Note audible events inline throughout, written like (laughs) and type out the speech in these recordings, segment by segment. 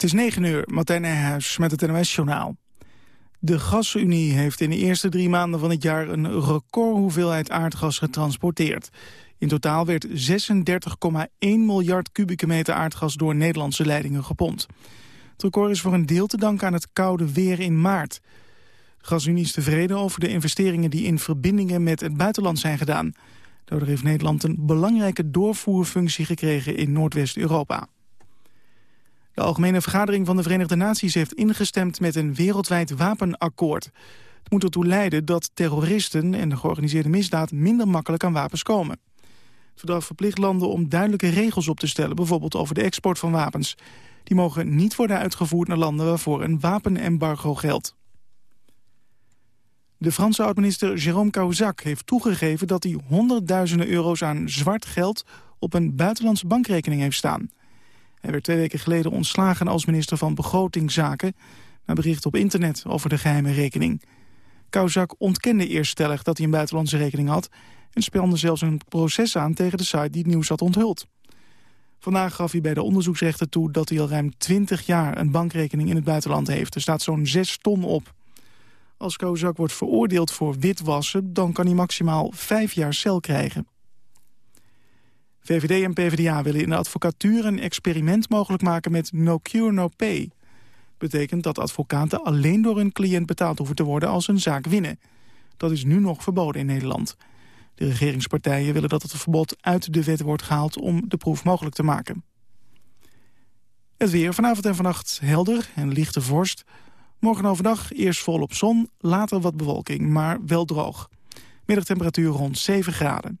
Het is 9 uur, Martijn Nijhuis met het NOS-journaal. De Gasunie heeft in de eerste drie maanden van het jaar... een recordhoeveelheid aardgas getransporteerd. In totaal werd 36,1 miljard kubieke meter aardgas... door Nederlandse leidingen gepompt. Het record is voor een deel te danken aan het koude weer in maart. Gasunie is tevreden over de investeringen... die in verbindingen met het buitenland zijn gedaan. Daardoor heeft Nederland een belangrijke doorvoerfunctie gekregen in Noordwest-Europa. De Algemene Vergadering van de Verenigde Naties heeft ingestemd met een wereldwijd wapenakkoord. Het moet ertoe leiden dat terroristen en de georganiseerde misdaad minder makkelijk aan wapens komen. Het verdrag verplicht landen om duidelijke regels op te stellen, bijvoorbeeld over de export van wapens. Die mogen niet worden uitgevoerd naar landen waarvoor een wapenembargo geldt. De Franse oud-minister Jérôme Cahuzac heeft toegegeven dat hij honderdduizenden euro's aan zwart geld op een buitenlandse bankrekening heeft staan. Hij werd twee weken geleden ontslagen als minister van Begrotingszaken... na bericht op internet over de geheime rekening. Kauzak ontkende eerst stellig dat hij een buitenlandse rekening had... en spelde zelfs een proces aan tegen de site die het nieuws had onthuld. Vandaag gaf hij bij de onderzoeksrechter toe dat hij al ruim 20 jaar... een bankrekening in het buitenland heeft. Er staat zo'n 6 ton op. Als Kozak wordt veroordeeld voor witwassen... dan kan hij maximaal 5 jaar cel krijgen. VVD en PvdA willen in de advocatuur een experiment mogelijk maken met no cure no pay. betekent dat advocaten alleen door hun cliënt betaald hoeven te worden als een zaak winnen. Dat is nu nog verboden in Nederland. De regeringspartijen willen dat het verbod uit de wet wordt gehaald om de proef mogelijk te maken. Het weer vanavond en vannacht helder en lichte vorst. Morgen overdag eerst volop zon, later wat bewolking, maar wel droog. Middagtemperatuur rond 7 graden.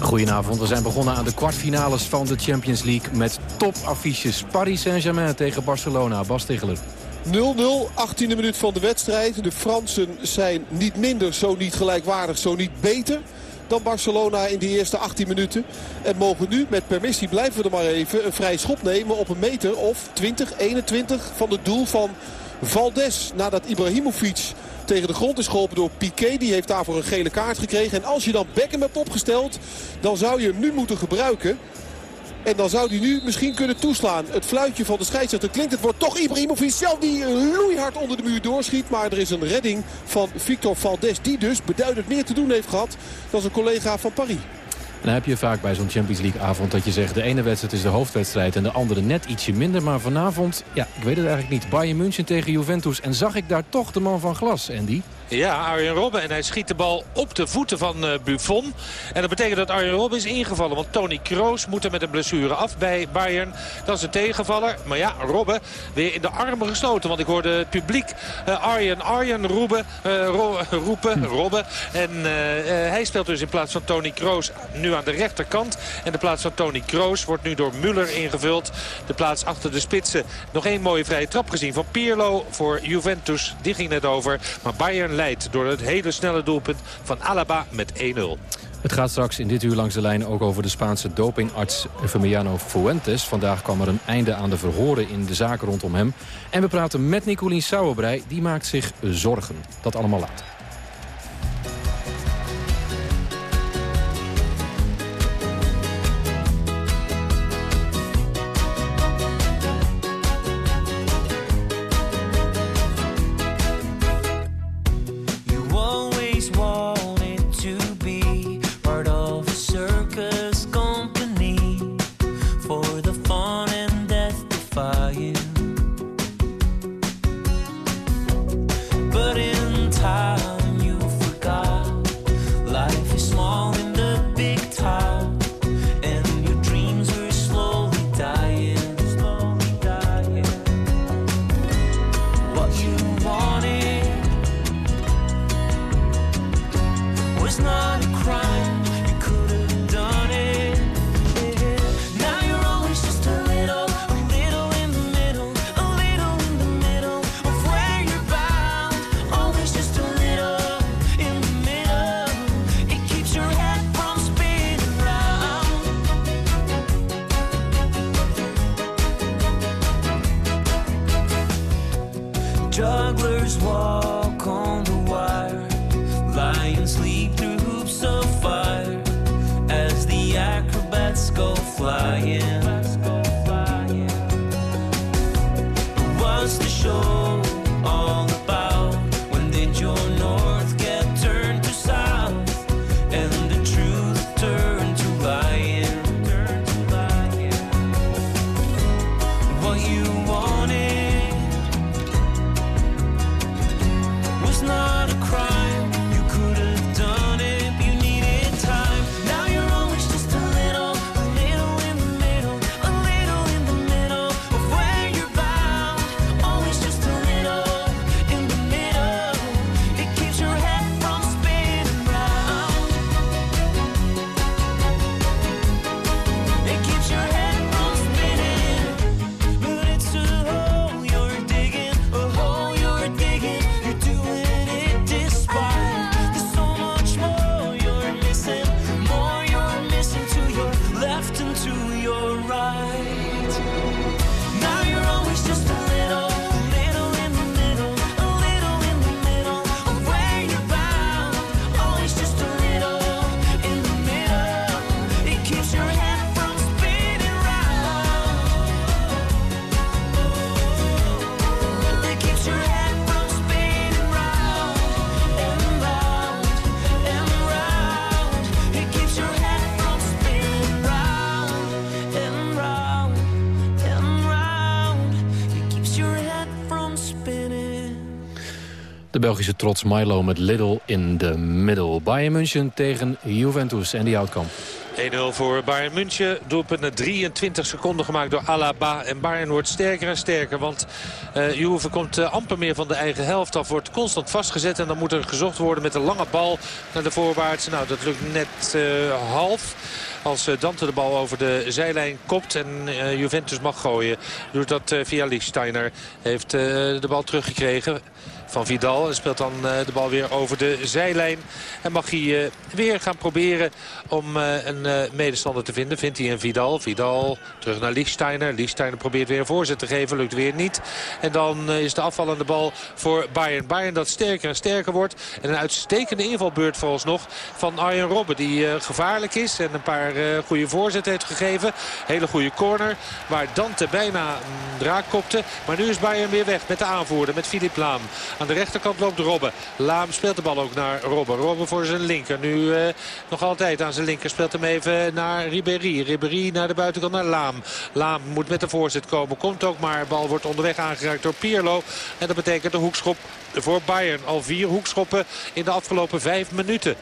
Goedenavond, we zijn begonnen aan de kwartfinales van de Champions League... met topaffiches Paris Saint-Germain tegen Barcelona. Bas Tegeler. 0-0, 18e minuut van de wedstrijd. De Fransen zijn niet minder, zo niet gelijkwaardig, zo niet beter dan Barcelona in die eerste 18 minuten. En mogen nu met permissie, blijven we er maar even, een vrij schop nemen op een meter of 20, 21 van het doel van Valdes. Nadat Ibrahimovic tegen de grond is geholpen door Piqué. Die heeft daarvoor een gele kaart gekregen. En als je dan Beckham hebt opgesteld, dan zou je hem nu moeten gebruiken. En dan zou hij nu misschien kunnen toeslaan. Het fluitje van de scheidsrechter klinkt. Het wordt toch Ibrahimovic zelf die loeihard onder de muur doorschiet. Maar er is een redding van Victor Valdes. Die dus beduidend meer te doen heeft gehad dan zijn collega van Paris. Dan heb je vaak bij zo'n Champions League avond dat je zegt... de ene wedstrijd is de hoofdwedstrijd en de andere net ietsje minder. Maar vanavond, ja, ik weet het eigenlijk niet. Bayern München tegen Juventus. En zag ik daar toch de man van glas, Andy? Ja, Arjen Robben. En hij schiet de bal op de voeten van uh, Buffon. En dat betekent dat Arjen Robben is ingevallen. Want Tony Kroos moet er met een blessure af bij Bayern. Dat is een tegenvaller. Maar ja, Robben weer in de armen gesloten. Want ik hoorde het publiek uh, Arjen, Arjen roepen. Ro (laughs) roepen, Robben. En hij speelt dus in plaats van Tony Kroos nu aan de rechterkant. En de plaats van Tony Kroos wordt nu door Muller ingevuld. De plaats achter de spitsen. Nog één mooie vrije trap gezien van Pirlo voor Juventus. Die ging net over. Maar Bayern door het hele snelle doelpunt van Alaba met 1-0. Het gaat straks in dit uur langs de lijn ook over de Spaanse dopingarts Firmiano Fuentes. Vandaag kwam er een einde aan de verhoren in de zaken rondom hem. En we praten met Nicolien Sauerbrei, die maakt zich zorgen. Dat allemaal later. De Belgische trots Milo met Little in the middle. Bayern München tegen Juventus en die outcome. 1-0 voor Bayern München. Doelpunt na 23 seconden gemaakt door Alaba. En Bayern wordt sterker en sterker. Want uh, komt uh, amper meer van de eigen helft af. Wordt constant vastgezet. En dan moet er gezocht worden met een lange bal naar de voorwaarts. Nou, dat lukt net uh, half. Als Dante de bal over de zijlijn kopt en Juventus mag gooien. Doet dat via Lichtsteiner. Heeft de bal teruggekregen van Vidal. En speelt dan uh, de bal weer over de zijlijn. En mag hij uh, weer gaan proberen om uh, een medestander te vinden. Vindt hij een Vidal. Vidal terug naar Lichtsteiner. Lichtsteiner probeert weer een voorzet te geven. Lukt weer niet. En dan is de afvallende bal voor Bayern. Bayern dat sterker en sterker wordt. En een uitstekende invalbeurt vooralsnog van Arjen Robben. Die gevaarlijk is en een paar goede voorzetten heeft gegeven. Hele goede corner. Waar Dante bijna mm, raak kopte. Maar nu is Bayern weer weg met de aanvoerder. Met Filip Laam. Aan de rechterkant loopt Robben. Laam speelt de bal ook naar Robben. Robben voor zijn linker. Nu uh, nog altijd aan zijn linker. Speelt hem even naar Ribéry. Ribéry naar de buitenkant naar Laam. Laam moet met de voorzet komen. Komt ook maar. Bal wordt onderweg aangeraakt door Pierlo. En dat betekent de hoekschop voor Bayern. Al vier hoekschoppen in de afgelopen vijf minuten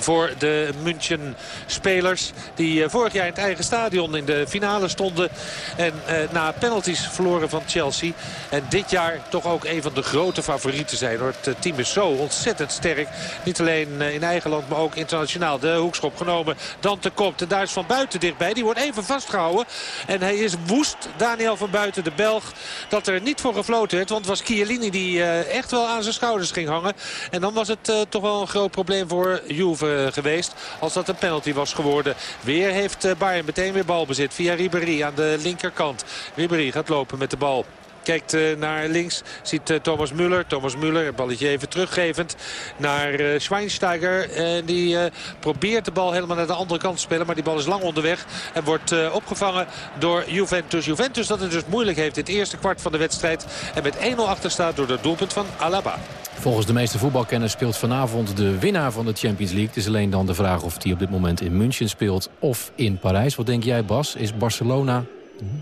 voor de München-spelers. Die uh, vorig jaar in het eigen stadion in de finale stonden. En uh, na penalties verloren van Chelsea. En dit jaar toch ook een van de grote favorieten zijn. Hoor. Het uh, team is zo ontzettend sterk. Niet alleen in eigen land, maar ook internationaal. De hoekschop genomen. Dan te kop. De Duits van buiten dichtbij. Die wordt even vastgehouden. En hij is woest. Daniel van buiten, de Belg. Dat er niet voor gefloten werd. Want het was Chiellini die echt wel aan zijn schouders ging hangen. En dan was het toch wel een groot probleem voor Juve geweest. Als dat een penalty was geworden. Weer heeft Bayern meteen weer balbezit via Ribéry aan de linkerkant. Ribéry gaat lopen met de bal. Kijkt uh, naar links, ziet uh, Thomas Müller. Thomas Müller, het balletje even teruggevend naar uh, Schweinsteiger. En die probeert de bal helemaal naar de andere kant te spelen. Maar die bal is lang onderweg en wordt opgevangen door Juventus. Juventus dat het dus moeilijk heeft het eerste kwart van de wedstrijd. En met 1-0 achter staat door het doelpunt van Alaba. Volgens de meeste voetbalkenners speelt vanavond de winnaar van de Champions League. Het is alleen dan de vraag of hij op dit moment in München speelt of in Parijs. Wat denk jij Bas? Is Barcelona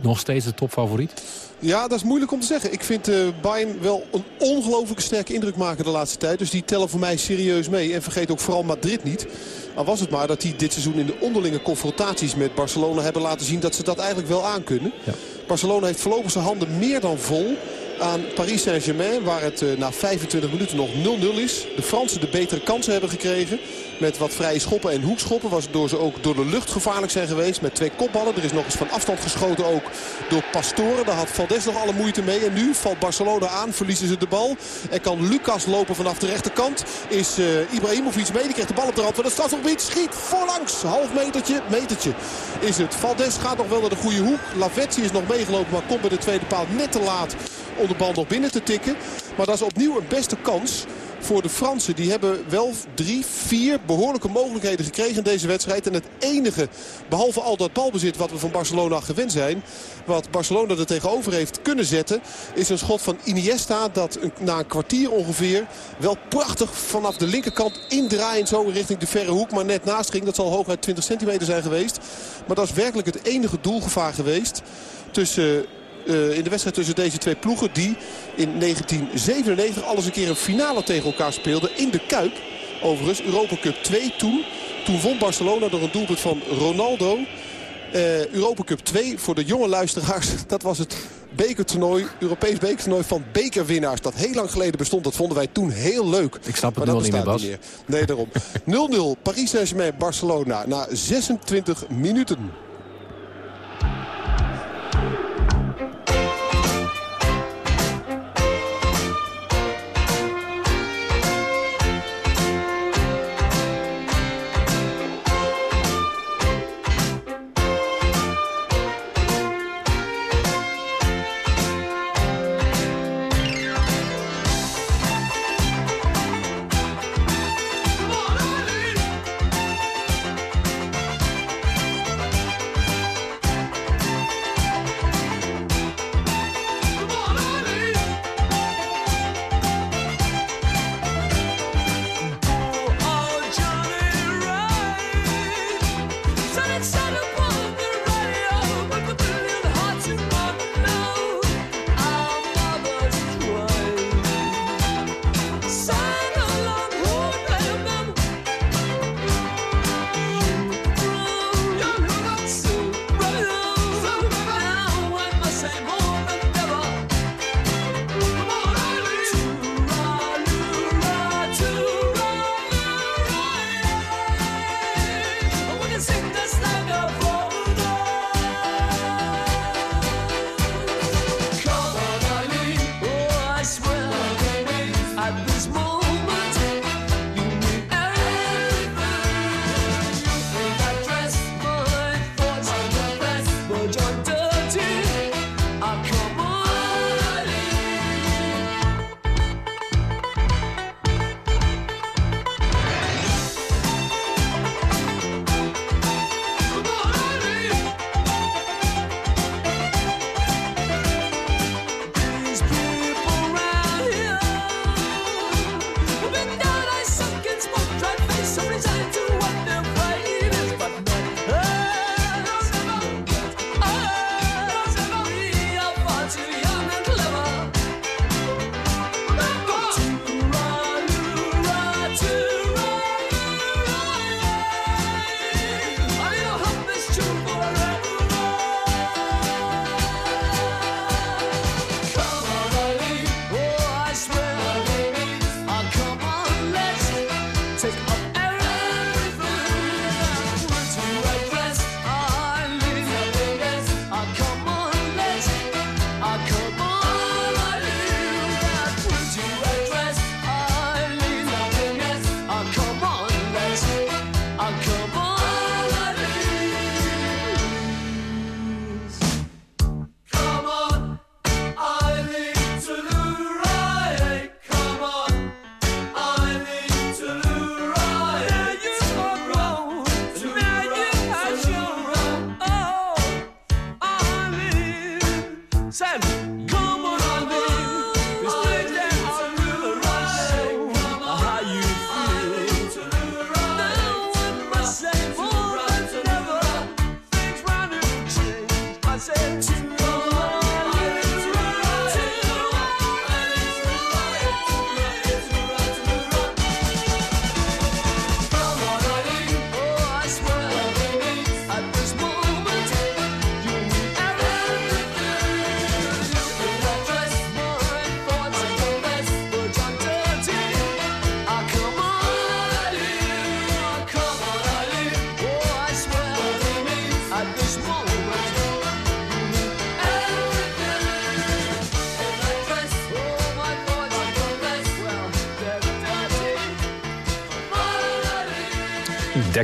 nog steeds de topfavoriet? Ja, dat is moeilijk om te zeggen. Ik vind uh, Bayern wel een ongelooflijke sterke indruk maken de laatste tijd. Dus die tellen voor mij serieus mee. En vergeet ook vooral Madrid niet. Al was het maar dat die dit seizoen in de onderlinge confrontaties met Barcelona hebben laten zien dat ze dat eigenlijk wel aankunnen. Ja. Barcelona heeft voorlopig zijn handen meer dan vol. aan Paris Saint-Germain. Waar het uh, na 25 minuten nog 0-0 is. De Fransen de betere kansen hebben gekregen. Met wat vrije schoppen en hoekschoppen. Waardoor ze ook door de lucht gevaarlijk zijn geweest. Met twee kopballen. Er is nog eens van afstand geschoten ook door Pastoren. Daar had Valdes nog alle moeite mee. En nu valt Barcelona aan. Verliezen ze de bal. En kan Lucas lopen vanaf de rechterkant. Is uh, Ibrahimovic mee. Die krijgt de bal op de rand van het strafgebied. Schiet voorlangs. Half metertje. Metertje is het. Valdes gaat nog wel naar de goede hoek. Lavezzi is nog meegelopen. Maar komt bij de tweede paal net te laat om de bal nog binnen te tikken. Maar dat is opnieuw een beste kans voor de Fransen. Die hebben wel drie, vier behoorlijke mogelijkheden gekregen in deze wedstrijd. En het enige, behalve al dat balbezit wat we van Barcelona gewend zijn... wat Barcelona er tegenover heeft kunnen zetten... is een schot van Iniesta dat na een kwartier ongeveer... wel prachtig vanaf de linkerkant indraaiend zo richting de verre hoek... maar net naast ging. Dat zal hooguit 20 centimeter zijn geweest. Maar dat is werkelijk het enige doelgevaar geweest tussen in de wedstrijd tussen deze twee ploegen. Die in 1997 alles een keer een finale tegen elkaar speelden. In de Kuip. Overigens Europa Cup 2 toen. Toen won Barcelona door een doelpunt van Ronaldo. Uh, Europa Cup 2 voor de jonge luisteraars. (laughs) Dat was het bekertoernooi, Europees bekertoernooi van bekerwinnaars. Dat heel lang geleden bestond. Dat vonden wij toen heel leuk. Ik snap het maar nu niet meer, Bas. Niet meer. Nee, daarom. (laughs) 0-0 Paris Saint-Germain Barcelona na 26 minuten.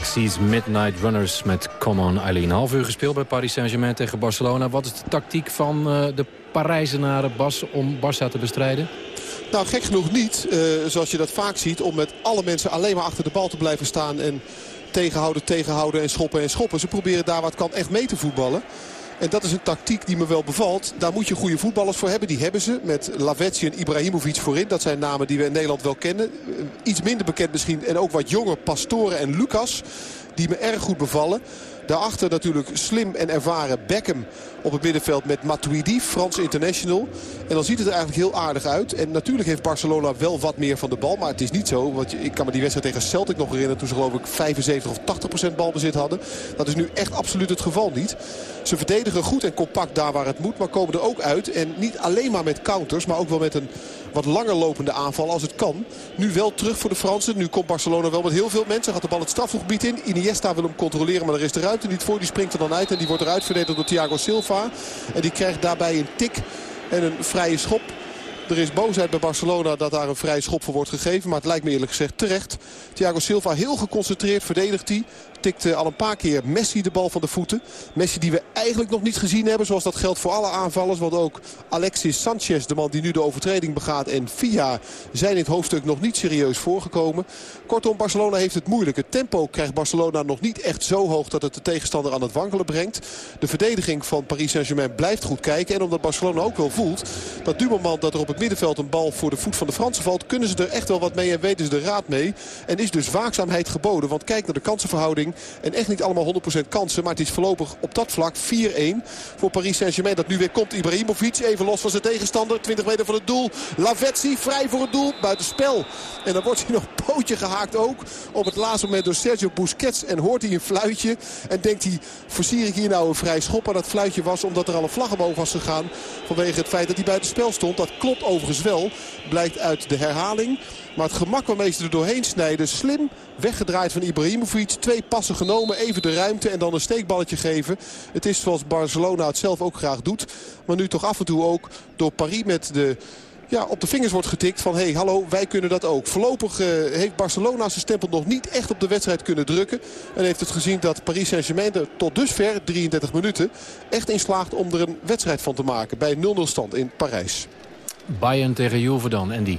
Dexys Midnight Runners met Come On Eileen. Half uur gespeeld bij Paris Saint-Germain tegen Barcelona. Wat is de tactiek van uh, de Parijzenaren Bas om Barça te bestrijden? Nou, gek genoeg niet, uh, zoals je dat vaak ziet... om met alle mensen alleen maar achter de bal te blijven staan... en tegenhouden, tegenhouden en schoppen en schoppen. Ze proberen daar wat kan echt mee te voetballen. En dat is een tactiek die me wel bevalt. Daar moet je goede voetballers voor hebben. Die hebben ze. Met Lavetsi en Ibrahimovic voorin. Dat zijn namen die we in Nederland wel kennen. Iets minder bekend misschien. En ook wat jonger Pastore en Lucas. Die me erg goed bevallen. Daarachter natuurlijk slim en ervaren Beckham op het middenveld met Matuidi, Frans international. En dan ziet het er eigenlijk heel aardig uit. En natuurlijk heeft Barcelona wel wat meer van de bal. Maar het is niet zo, want ik kan me die wedstrijd tegen Celtic nog herinneren... toen ze geloof ik 75 of 80 procent balbezit hadden. Dat is nu echt absoluut het geval niet. Ze verdedigen goed en compact daar waar het moet, maar komen er ook uit. En niet alleen maar met counters, maar ook wel met een wat langer lopende aanval als het kan. Nu wel terug voor de Fransen. Nu komt Barcelona wel met heel veel mensen. Gaat de bal het strafgebied in. Iniesta wil hem controleren, maar er is de ruimte niet voor. Die springt er dan uit en die wordt eruit verdedigd door Thiago Silva. En die krijgt daarbij een tik en een vrije schop. Er is boosheid bij Barcelona dat daar een vrije schop voor wordt gegeven. Maar het lijkt me eerlijk gezegd terecht. Thiago Silva heel geconcentreerd verdedigt hij tikte al een paar keer Messi de bal van de voeten. Messi die we eigenlijk nog niet gezien hebben. Zoals dat geldt voor alle aanvallers. Want ook Alexis Sanchez, de man die nu de overtreding begaat. En Via zijn in het hoofdstuk nog niet serieus voorgekomen. Kortom, Barcelona heeft het moeilijk. Het tempo krijgt Barcelona nog niet echt zo hoog dat het de tegenstander aan het wankelen brengt. De verdediging van Paris Saint-Germain blijft goed kijken. En omdat Barcelona ook wel voelt dat du moment dat er op het middenveld een bal voor de voet van de Fransen valt... kunnen ze er echt wel wat mee en weten ze de raad mee. En is dus waakzaamheid geboden. Want kijk naar de kansenverhouding. En echt niet allemaal 100% kansen. Maar het is voorlopig op dat vlak 4-1 voor Paris Saint-Germain. Dat nu weer komt Ibrahimovic. Even los van zijn tegenstander. 20 meter van het doel. Lavetzi vrij voor het doel. Buitenspel. En dan wordt hij nog pootje gehaakt ook. Op het laatste moment door Sergio Busquets. En hoort hij een fluitje. En denkt hij, versier ik hier nou een vrij schop. Maar dat fluitje was omdat er al een vlag omhoog was gegaan. Vanwege het feit dat hij buitenspel stond. Dat klopt overigens wel. Blijkt uit de herhaling. Maar het gemak waarmee ze er doorheen snijden. Slim weggedraaid van Ibrahimovic. Twee passen genomen. Even de ruimte en dan een steekballetje geven. Het is zoals Barcelona het zelf ook graag doet. Maar nu toch af en toe ook door Paris met de ja, op de vingers wordt getikt van... hé, hey, hallo, wij kunnen dat ook. Voorlopig uh, heeft Barcelona zijn stempel nog niet echt op de wedstrijd kunnen drukken. En heeft het gezien dat Paris Saint-Germain er tot dusver, 33 minuten... echt in slaagt om er een wedstrijd van te maken bij 0-0 stand in Parijs. Bayern tegen Juve dan, Andy.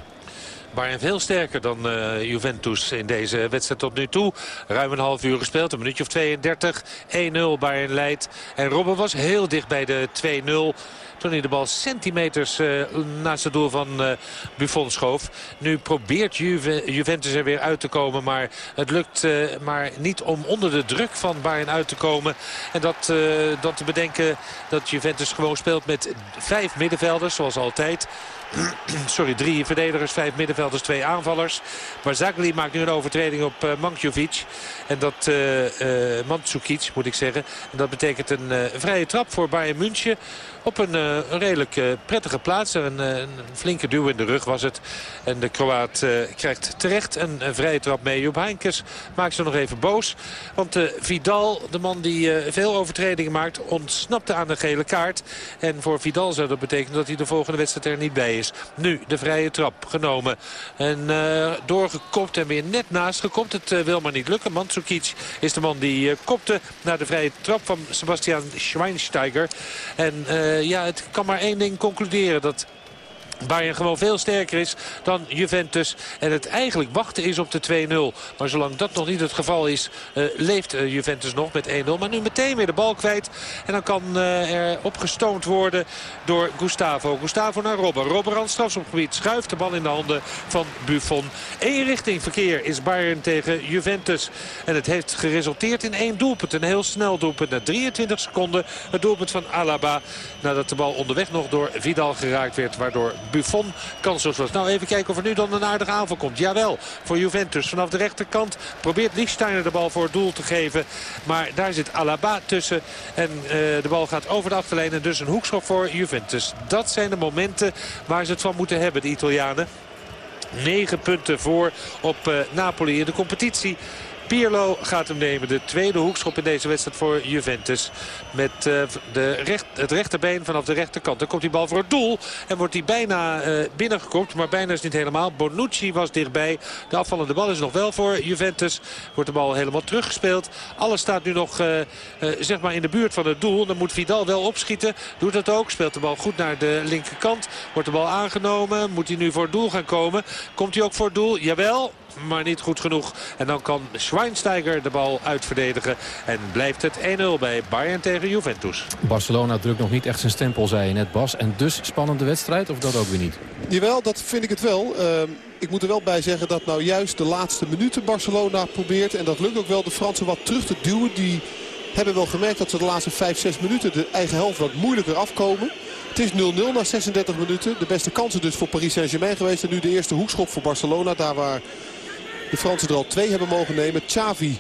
Bayern veel sterker dan uh, Juventus in deze wedstrijd tot nu toe. Ruim een half uur gespeeld, een minuutje of 32. 1-0 Bayern leidt. En Robben was heel dicht bij de 2-0. Toen hij de bal centimeters uh, naast het doel van uh, Buffon schoof. Nu probeert Juve, Juventus er weer uit te komen. Maar het lukt maar niet om onder de druk van Bayern uit te komen. En dat te bedenken dat Juventus gewoon speelt met vijf middenvelders zoals altijd. (clears throat) Sorry, drie verdedigers, vijf middenvelders, twee aanvallers. Maar Zagli maakt nu een overtreding op uh, Mankjovic. En dat uh, Mandzukic, moet ik zeggen. En dat betekent een vrije trap voor Bayern München. Op een, redelijk prettige plaats. Een, flinke duw in de rug was het. En de Kroaat krijgt terecht een, vrije trap mee. Job Heinkes maakt ze nog even boos. Want Vidal, de man die veel overtredingen maakt, ontsnapte aan de gele kaart. En voor Vidal zou dat betekenen dat hij de volgende wedstrijd er niet bij is. Nu de vrije trap genomen. En uh, doorgekopt en weer net naast gekopt. Het uh, wil maar niet lukken. Mandzukic is de man die uh, kopte naar de vrije trap van Sebastian Schweinsteiger. En ja, het kan maar één ding concluderen. Dat Bayern gewoon veel sterker is dan Juventus. En het eigenlijk wachten is op de 2-0. Maar zolang dat nog niet het geval is, uh, leeft uh, Juventus nog met 1-0. Maar nu meteen weer de bal kwijt. En dan kan uh, er opgestoomd worden door Gustavo. Gustavo naar Robber. Robber aan strafschopgebied schuift de bal in de handen van Buffon. Eén richting verkeer is Bayern tegen Juventus. En het heeft geresulteerd in één doelpunt. Een heel snel doelpunt na 23 seconden. Het doelpunt van Alaba. Nadat de bal onderweg nog door Vidal geraakt werd. Waardoor Buffon kansloos was. Nou, even kijken of er nu dan een aardige aanval komt. Jawel, voor Juventus. Vanaf de rechterkant probeert Lichtsteiner de bal voor het doel te geven. Maar daar zit Alaba tussen. En uh, de bal gaat over de achterlijn. En dus een hoekschop voor Juventus. Dat zijn de momenten waar ze het van moeten hebben, de Italianen. 9 punten voor op uh, Napoli in de competitie. Pirlo gaat hem nemen. De tweede hoekschop in deze wedstrijd voor Juventus. Met uh, de recht, het rechterbeen vanaf de rechterkant. Dan komt die bal voor het doel. En wordt hij bijna uh, binnengekopt. Maar bijna is niet helemaal. Bonucci was dichtbij. De afvallende bal is nog wel voor Juventus. Wordt de bal helemaal teruggespeeld. Alles staat nu nog uh, zeg maar in de buurt van het doel. Dan moet Vidal wel opschieten. Doet dat ook. Speelt de bal goed naar de linkerkant. Wordt de bal aangenomen. Moet hij nu voor het doel gaan komen. Komt hij ook voor het doel? Jawel maar niet goed genoeg. En dan kan Schweinsteiger de bal uitverdedigen. En blijft het 1-0 bij Bayern tegen Juventus. Barcelona drukt nog niet echt zijn stempel, zei je net Bas. En dus spannende wedstrijd of dat ook weer niet? Jawel, dat vind ik het wel. Uh, ik moet er wel bij zeggen dat nou juist de laatste minuten Barcelona probeert. En dat lukt ook wel de Fransen wat terug te duwen. Die hebben wel gemerkt dat ze de laatste 5, 6 minuten de eigen helft wat moeilijker afkomen. Het is 0-0 na 36 minuten. De beste kansen dus voor Paris Saint-Germain geweest. En nu de eerste hoekschop voor Barcelona. Daar waar de Fransen er al twee hebben mogen nemen. Xavi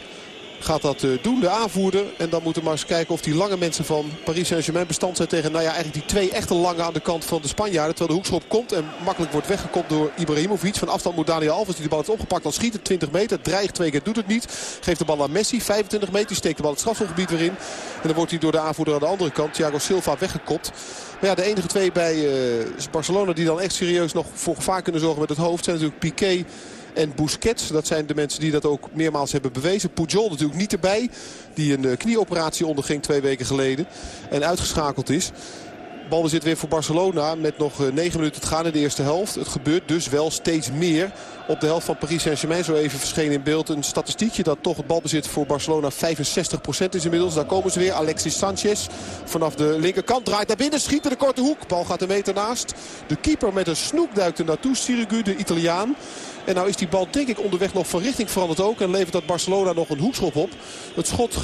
gaat dat eh, doen, de aanvoerder. En dan moeten we maar eens kijken of die lange mensen van Paris Saint-Germain bestand zijn tegen nou ja, eigenlijk die twee echte lange aan de kant van de Spanjaarden. Terwijl de hoekschop komt en makkelijk wordt weggekopt door Ibrahimovic. Van afstand moet Daniel Alves die de bal heeft opgepakt. Dan schiet het 20 meter, dreigt twee keer, doet het niet. Geeft de bal aan Messi, 25 meter. Die steekt de bal het strafschopgebied weer in. En dan wordt hij door de aanvoerder aan de andere kant, Thiago Silva, weggekopt. Maar ja, de enige twee bij uh, Barcelona die dan echt serieus nog voor gevaar kunnen zorgen met het hoofd zijn natuurlijk Piqué en Busquets. Dat zijn de mensen die dat ook meermaals hebben bewezen. Pujol natuurlijk niet erbij. Die een eh, knieoperatie onderging twee weken geleden. En uitgeschakeld is. Balbezit weer voor Barcelona met nog 9 eh, minuten te gaan in de eerste helft. Het gebeurt dus wel steeds meer op de helft van Paris Saint-Germain. Zo even verscheen in beeld een statistiekje dat toch het balbezit voor Barcelona 65% is inmiddels. Daar komen ze weer. Alexis Sanchez vanaf de linkerkant draait naar binnen. Schiet in de korte hoek. Bal gaat een meter naast. De keeper met een snoek duikt er naartoe. Sirigu, de Italiaan. En nou is die bal denk ik onderweg nog van richting veranderd ook. En levert dat Barcelona nog een hoekschop op. Het schot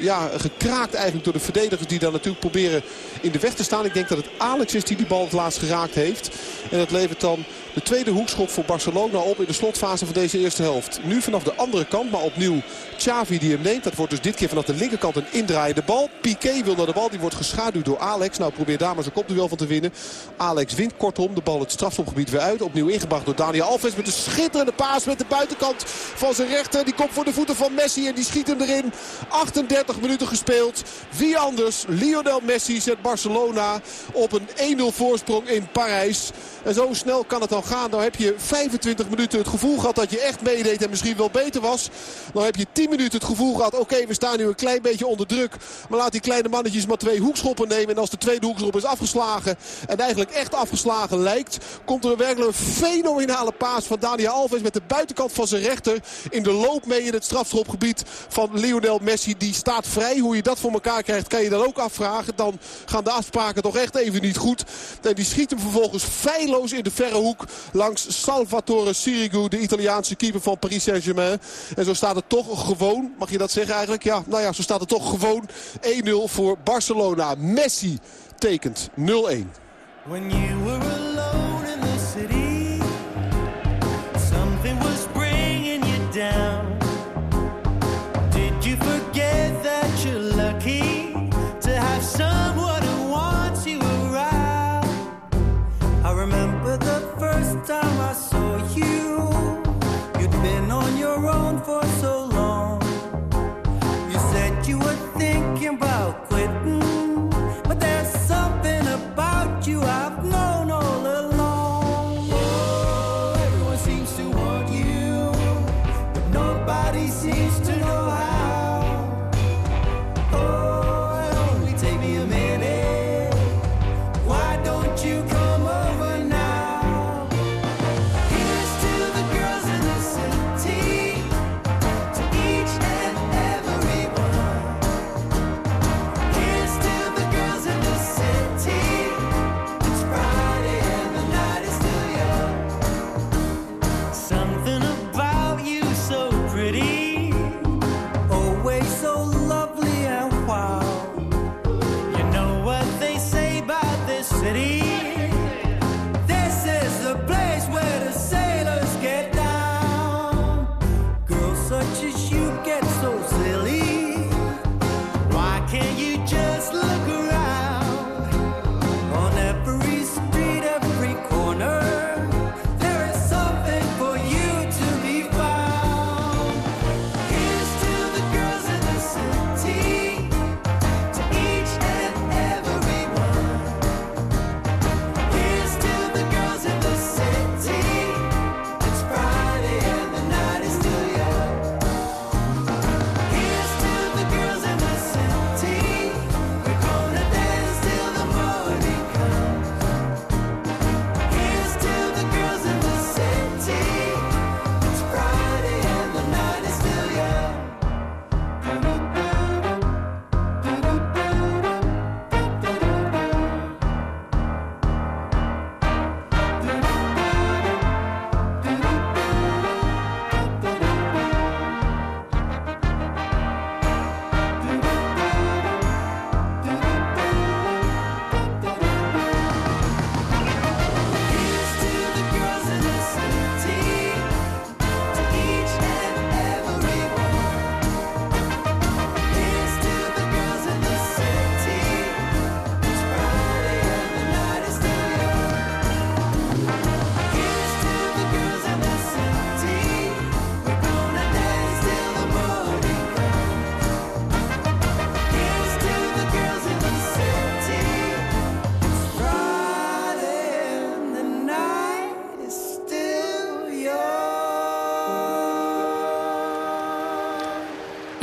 ja, gekraakt eigenlijk door de verdedigers die dan natuurlijk proberen in de weg te staan. Ik denk dat het Alex is die die bal het laatst geraakt heeft. En dat levert dan de tweede hoekschop voor Barcelona op in de slotfase van deze eerste helft. Nu vanaf de andere kant, maar opnieuw Xavi die hem neemt. Dat wordt dus dit keer vanaf de linkerkant een indraaiende bal. Piqué wil naar de bal, die wordt geschaduwd door Alex. Nou probeert daar maar zijn kopduel van te winnen. Alex wint kortom de bal het strafschopgebied weer uit. Opnieuw ingebracht door Daniel Alves met een schitterende paas met de buitenkant van zijn rechter. Die komt voor de voeten van Messi en die schiet hem erin. 38 minuten gespeeld. Wie anders? Lionel Messi zet Barcelona op een 1-0 voorsprong in Parijs. En zo snel kan het dan gaan. Dan heb je 25 minuten het gevoel gehad dat je echt meedeed en misschien wel beter was. Dan heb je 10 minuten het gevoel gehad, oké we staan nu een klein beetje onder druk. Maar laat die kleine mannetjes maar twee hoekschoppen nemen. En als de tweede hoekschop is afgeslagen en eigenlijk echt afgeslagen lijkt... komt er een werkelijk fenomenale paas van Daniel Alves met de buitenkant van zijn rechter... in de loop mee in het strafschopgebied van Lionel Messi. Die staat vrij. Hoe je dat voor elkaar krijgt kan je dan ook afvragen. Dan gaan de afspraken toch echt even niet goed. En die schiet hem vervolgens feilloos in de verre hoek langs Salvatore Sirigu, de Italiaanse keeper van Paris Saint-Germain. En zo staat het toch gewoon, mag je dat zeggen eigenlijk? Ja, nou ja, zo staat het toch gewoon 1-0 voor Barcelona. Messi tekent 0-1.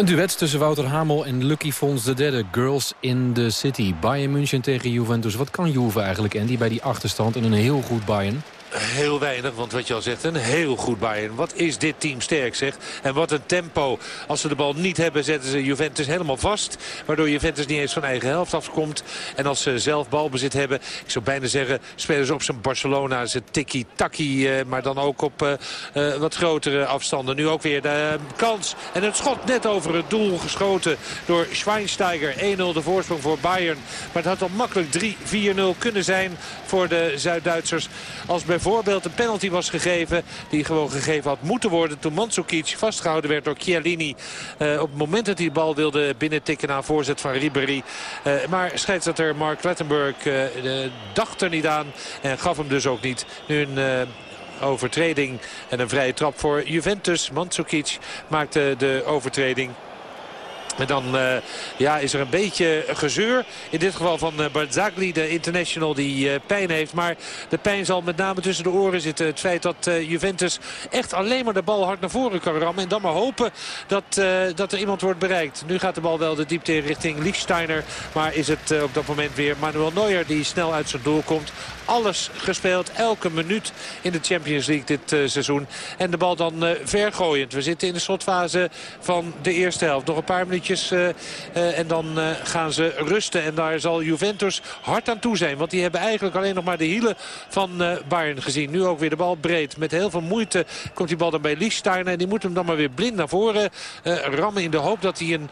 Duet tussen Wouter Hamel en Lucky Fons de derde. Girls in the City. Bayern München tegen Juventus. Wat kan Juve eigenlijk, Andy, bij die achterstand en een heel goed Bayern? Heel weinig, want wat je al zegt, een heel goed Bayern. Wat is dit team sterk, zeg. En wat een tempo. Als ze de bal niet hebben, zetten ze Juventus helemaal vast. Waardoor Juventus niet eens van eigen helft afkomt. En als ze zelf balbezit hebben, ik zou bijna zeggen... spelen ze op zijn Barcelona, ze tiki-taki. Eh, maar dan ook op uh, wat grotere afstanden. Nu ook weer de kans. En het schot net over het doel geschoten door Schweinsteiger. 1-0 de voorsprong voor Bayern. Maar het had al makkelijk 3-4-0 kunnen zijn voor de Zuid-Duitsers. Als bijvoorbeeld een penalty was gegeven. Die gewoon gegeven had moeten worden toen Mandzukic vastgehouden werd door Chiellini. Uh, op het moment dat hij de bal wilde binnentikken na voorzet van Ribéry. Uh, maar scheidsrechter Mark Lettenberg uh, dacht er niet aan en gaf hem dus ook niet. Nu een overtreding en een vrije trap voor Juventus. Mandzukic maakte de overtreding. En dan uh, ja, is er een beetje gezeur. In dit geval van uh, Barzagli, de international die uh, pijn heeft. Maar de pijn zal met name tussen de oren zitten. Het feit dat Juventus echt alleen maar de bal hard naar voren kan rammen. En dan maar hopen dat, dat er iemand wordt bereikt. Nu gaat de bal wel de diepte in richting Liechtensteiner. Maar is het op dat moment weer Manuel Neuer die snel uit zijn doel komt alles gespeeld. Elke minuut in de Champions League dit seizoen. En de bal dan vergooiend. We zitten in de slotfase van de eerste helft. Nog een paar minuutjes uh, en dan gaan ze rusten. En daar zal Juventus hard aan toe zijn. Want die hebben eigenlijk alleen nog maar de hielen van Bayern gezien. Nu ook weer de bal breed. Met heel veel moeite komt die bal dan bij Liechtensteiner. En die moet hem dan maar weer blind naar voren rammen. In de hoop dat hij een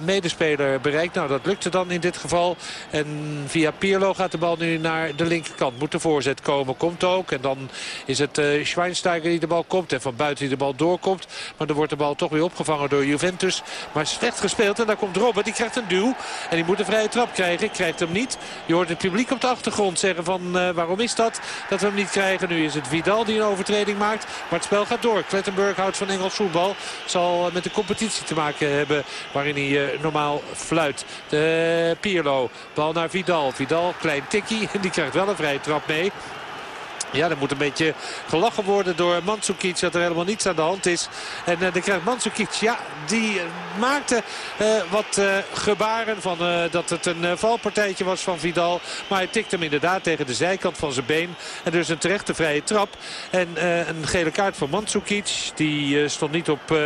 medespeler bereikt. Nou, dat lukte dan in dit geval. En via Pirlo gaat de bal nu naar de linkerkant moet de voorzet komen. Komt ook. En dan is het uh, Schweinsteiger die de bal komt. En van buiten die de bal doorkomt. Maar dan wordt de bal toch weer opgevangen door Juventus. Maar slecht gespeeld. En daar komt Robert. Die krijgt een duw. En die moet een vrije trap krijgen. Krijgt hem niet. Je hoort het publiek op de achtergrond zeggen van uh, waarom is dat? Dat we hem niet krijgen. Nu is het Vidal die een overtreding maakt. Maar het spel gaat door. Klettenburg houdt van Engels voetbal. Zal met de competitie te maken hebben. Waarin hij uh, normaal fluit. De Pirlo. Bal naar Vidal. Vidal klein tikkie. (laughs) Die krijgt wel een vrije trap mee. Ja, er moet een beetje gelachen worden door Mandzukic dat er helemaal niets aan de hand is. En uh, dan krijgt Mandzukic, ja, die uh, maakte uh, wat gebaren van dat het een valpartijtje was van Vidal. Maar hij tikt hem inderdaad tegen de zijkant van zijn been. En dus een terechte vrije trap. En een gele kaart voor Mandzukic. Die stond niet op,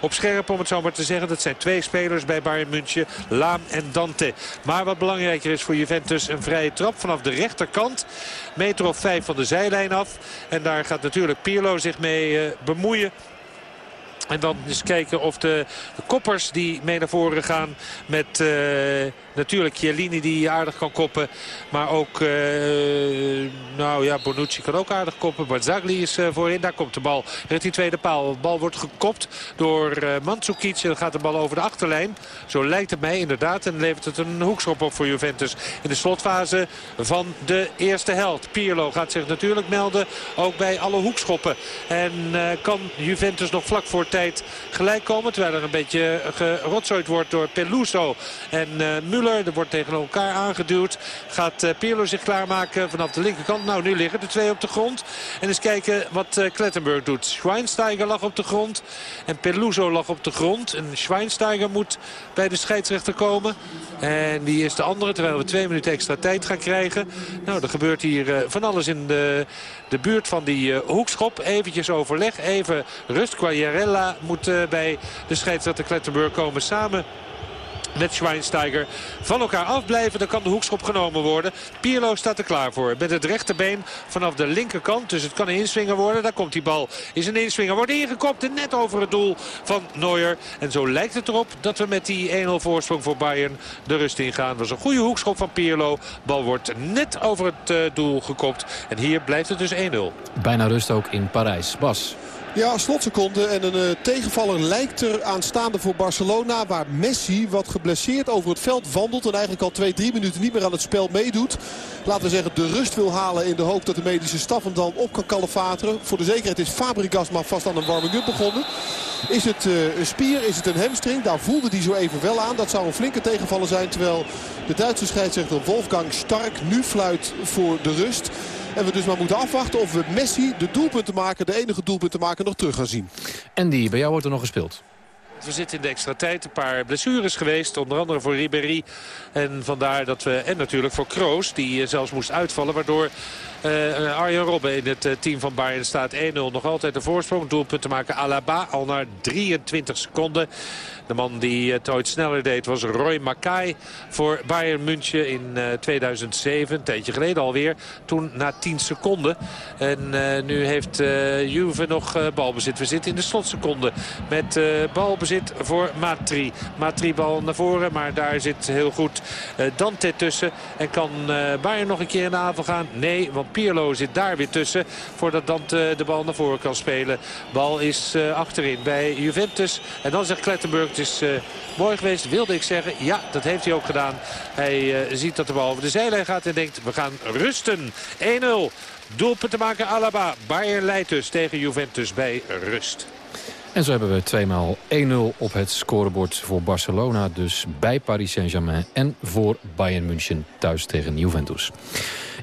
op scherp om het zo maar te zeggen. Dat zijn twee spelers bij Bayern München. Laam en Dante. Maar wat belangrijker is voor Juventus een vrije trap vanaf de rechterkant. Meter of vijf van de zijlijn af. En daar gaat natuurlijk Pirlo zich mee uh, bemoeien. En dan eens kijken of de, koppers die mee naar voren gaan met uh, natuurlijk Chiellini die aardig kan koppen. Maar ook, uh, nou ja, Bonucci kan ook aardig koppen. Barzagli is uh, voorin, daar komt de bal richting tweede paal. De bal wordt gekopt door uh, Mandzukic. Dan gaat de bal over de achterlijn. Zo lijkt het mij inderdaad. En levert het een hoekschop op voor Juventus. In de slotfase van de eerste helft. Pirlo gaat zich natuurlijk melden. Ook bij alle hoekschoppen. En kan Juventus nog vlak voor tijd gelijk komen. Terwijl er een beetje gerotzooid wordt door Peluso en uh, Muller. Er wordt tegen elkaar aangeduwd. Gaat uh, zich klaarmaken vanaf de linkerkant. Nou, nu liggen de twee op de grond. En eens kijken wat uh, Klettenburg doet. Schweinsteiger lag op de grond. En Peluso lag op de grond. En Schweinsteiger moet bij de scheidsrechter komen. En die is de andere, terwijl we twee minuten extra tijd gaan krijgen. Nou, er gebeurt hier van alles in de, de buurt van die hoekschop. Eventjes overleg, even rust. Quagliarella moet uh, bij de scheidsrechter Klettenburg komen samen met Schweinsteiger van elkaar afblijven. Dan kan de hoekschop genomen worden. Pierlo staat er klaar voor. Met het rechterbeen vanaf de linkerkant. Dus het kan een inswinger worden. Daar komt die bal. Is een inswinger. Wordt ingekopt en net over het doel van Neuer. En zo lijkt het erop dat we met die 1-0 voorsprong voor Bayern de rust ingaan. Dat was een goede hoekschop van Pierlo. Bal wordt net over het uh, doel gekopt. En hier blijft het dus 1-0. Bijna rust ook in Parijs. Bas. Ja, slotseconde en een uh, tegenvaller lijkt er aanstaande voor Barcelona. Waar Messi wat geblesseerd over het veld wandelt. En eigenlijk al twee, drie minuten niet meer aan het spel meedoet. Laten we zeggen de rust wil halen in de hoop dat de medische staf hem dan op kan kalefateren. Voor de zekerheid is Fabregas maar vast aan een warming-up begonnen. Is het uh, een spier, is het een hamstring? Daar voelde hij zo even wel aan. Dat zou een flinke tegenvaller zijn. Terwijl de Duitse scheidsrechter Wolfgang Stark nu fluit voor de rust. En we dus maar moeten afwachten of we Messi, de doelpunten maken, de enige doelpunten maken, nog terug gaan zien. Andy, bij jou wordt er nog gespeeld. we zitten in de extra tijd. Een paar blessures geweest, onder andere voor Ribéry. En vandaar dat we, en natuurlijk voor Kroos, die zelfs moest uitvallen. Waardoor uh, Arjen Robben in het team van Bayern staat 1-0. Nog altijd de voorsprong. Doelpunt te maken Alaba al naar 23 seconden. De man die het ooit sneller deed was Roy Mackay voor Bayern München in 2007. Een tijdje geleden alweer. Toen na 10 seconden. En nu heeft Juve nog balbezit. We zitten in de slotseconde met balbezit voor Matri. Matri bal naar voren, maar daar zit heel goed Dante tussen. En kan Bayern nog een keer in de aanval gaan? Nee, want Pierlo zit daar weer tussen. Voordat Dante de bal naar voren kan spelen. Bal is achterin bij Juventus. En dan zegt Klettenburg, is mooi geweest, wilde ik zeggen. Ja, dat heeft hij ook gedaan. Hij ziet dat de bal over de zijlijn gaat en denkt, we gaan rusten. 1-0. Doelpunt te maken Alaba. Bayern leidt dus tegen Juventus bij rust. En zo hebben we tweemaal 1-0 op het scorebord voor Barcelona. Dus bij Paris Saint-Germain en voor Bayern München thuis tegen Juventus.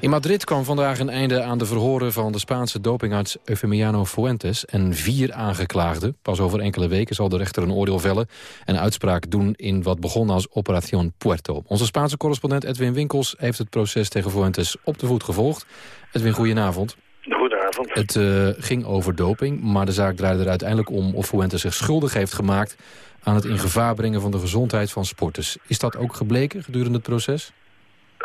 In Madrid kwam vandaag een einde aan de verhoren van de Spaanse dopingarts Eufemiano Fuentes en vier aangeklaagden. Pas over enkele weken zal de rechter een oordeel vellen en uitspraak doen in wat begon als Operación Puerto. Onze Spaanse correspondent Edwin Winkels heeft het proces tegen Fuentes op de voet gevolgd. Edwin, goedenavond. Goedenavond. Het uh, ging over doping, maar de zaak draaide er uiteindelijk om of Fuentes zich schuldig heeft gemaakt aan het in gevaar brengen van de gezondheid van sporters. Is dat ook gebleken gedurende het proces?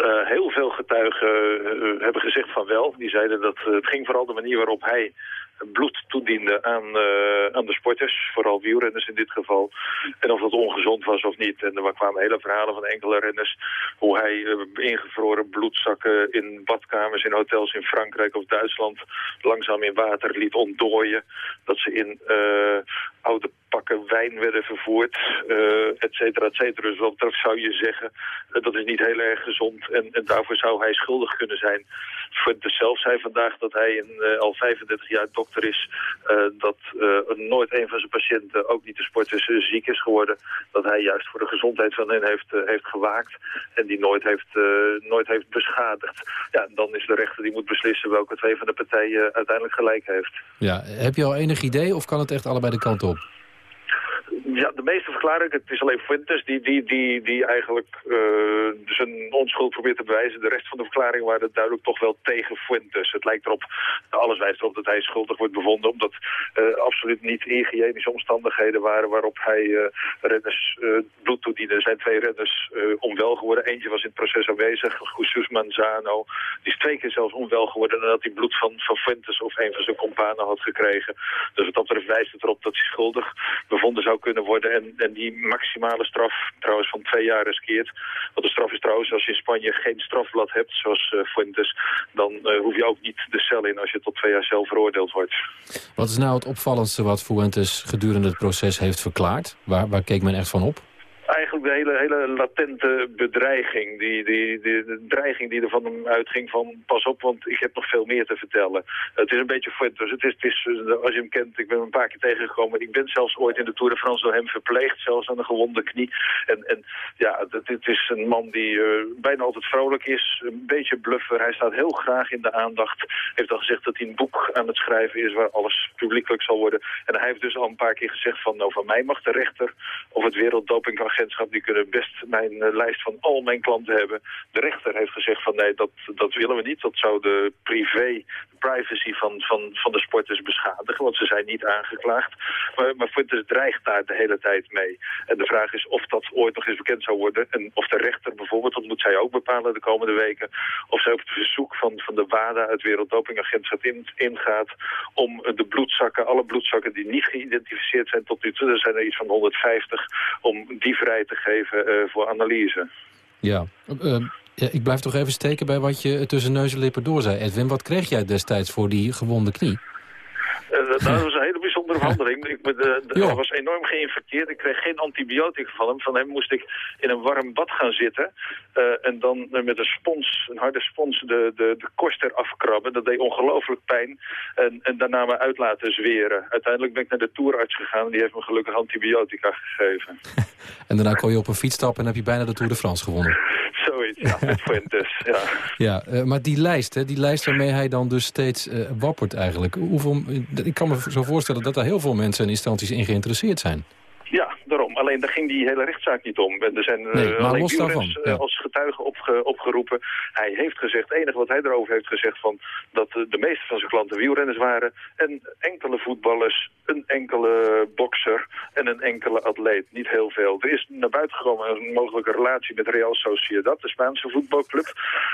Uh, heel veel getuigen uh, hebben gezegd van wel. Die zeiden dat het ging vooral de manier waarop hij bloed toediende aan, uh, aan de sporters, vooral wielrenners in dit geval. En of dat ongezond was of niet. En er kwamen hele verhalen van enkele renners, hoe hij uh, ingevroren bloedzakken in badkamers, in hotels in Frankrijk of Duitsland langzaam in water liet ontdooien. Dat ze in uh, oude wijn werden vervoerd, uh, et cetera, et cetera. Dus wat dat zou je zeggen, uh, dat is niet heel erg gezond en, en daarvoor zou hij schuldig kunnen zijn. Fuentes zelf zei vandaag dat hij in, uh, al 35 jaar dokter is, dat nooit een van zijn patiënten, ook niet de sporters, ziek is geworden. Dat hij juist voor de gezondheid van hen heeft, heeft gewaakt en die nooit heeft, nooit heeft beschadigd. Ja, dan is de rechter die moet beslissen welke twee van de partijen uiteindelijk gelijk heeft. Ja, heb je al enig idee of kan het echt allebei de kant op? Ja, de meeste verklaren, het is alleen Fuentes die, die, die, die eigenlijk uh, zijn onschuld probeert te bewijzen. De rest van de verklaringen waren duidelijk toch wel tegen Fuentes. Het lijkt erop, alles wijst erop dat hij schuldig wordt bevonden... omdat uh, absoluut niet hygiënische omstandigheden waren waarop hij uh, renners bloed toediende. Er zijn twee renners onwel geworden. Eentje was in het proces aanwezig, Jesus Manzano. Die is twee keer zelfs onwel geworden nadat hij bloed van, van Fuentes of een van zijn companen had gekregen. Dus wat dat betreft wijst het erop dat hij schuldig bevonden zou kunnen worden. En, en die maximale straf trouwens van twee jaar riskeert. Want de straf is trouwens als je in Spanje geen strafblad hebt, zoals uh, Fuentes... dan uh, hoef je ook niet de cel in als je tot twee jaar zelf veroordeeld wordt. Wat is nou het opvallendste wat Fuentes gedurende het proces heeft verklaard? Waar, waar keek men echt van op? Eigenlijk de hele, hele latente bedreiging. Die, die, de dreiging die er van hem uitging van pas op, want ik heb nog veel meer te vertellen. Het is een beetje Fuentes. Het is, het is, als je hem kent, ik ben hem een paar keer tegengekomen. Ik ben zelfs ooit in de Tour de France door hem verpleegd, zelfs aan een gewonde knie. En, en ja, het, is een man die uh, bijna altijd vrolijk is, een beetje bluffer. Hij staat heel graag in de aandacht. Heeft al gezegd dat hij een boek aan het schrijven is waar alles publiekelijk zal worden. En hij heeft dus al een paar keer gezegd van, nou van mij mag de rechter of het Werelddopingagentschap, die kunnen best mijn uh, lijst van al mijn klanten hebben. De rechter heeft gezegd van nee, dat, dat willen we niet. Dat zou de privé, de privacy van, van, van de sporters beschadigen, want ze zijn niet aangeklaagd. Maar, maar Fuentes dreigt daar de hele tijd mee. En de vraag is of dat ooit nog eens bekend zou worden. En of de rechter bijvoorbeeld, dat moet zij ook bepalen de komende weken, of zij op het verzoek van, van de WADA, het Werelddopingagentschap, in, ingaat om de bloedzakken, alle bloedzakken die niet geïdentificeerd zijn tot nu toe, er zijn er iets van 150, om die vrij te geven uh, voor analyse. Ja. Uh, ja, ik blijf toch even steken bij wat je tussen neus en lippen door zei. Edwin, wat kreeg jij destijds voor die gewonde knie? Uh, dat was een hele behandeling. Ik, de, de, hij was enorm geïnfecteerd. Ik kreeg geen antibiotica van hem. Van hem moest ik in een warm bad gaan zitten. Uh, en dan uh, met een spons, een harde spons, de, de, de korst eraf krabben. Dat deed ongelooflijk pijn. En, en daarna me uit laten zweren. Uiteindelijk ben ik naar de toerarts gegaan. En die heeft me gelukkig antibiotica gegeven. (laughs) en daarna kon je op een fiets stappen en heb je bijna de Tour de France gewonnen. (laughs) Zoiets, ja, met Fuentes, ja. ja uh, maar die lijst, hè, die lijst waarmee hij dan dus steeds uh, wappert eigenlijk. Hoeveel, ik kan me zo voorstellen dat er heel veel mensen en instanties in geïnteresseerd zijn. Ja, om. Alleen daar ging die hele rechtszaak niet om. Er zijn nee, alleen los daarvan, ja. als getuige opge, opgeroepen. Hij heeft gezegd, het enige wat hij erover heeft gezegd... Van, dat de meeste van zijn klanten wielrenners waren. En enkele voetballers, een enkele bokser en een enkele atleet. Niet heel veel. Er is naar buiten gekomen een mogelijke relatie met Real Sociedad, de Spaanse voetbalclub. Die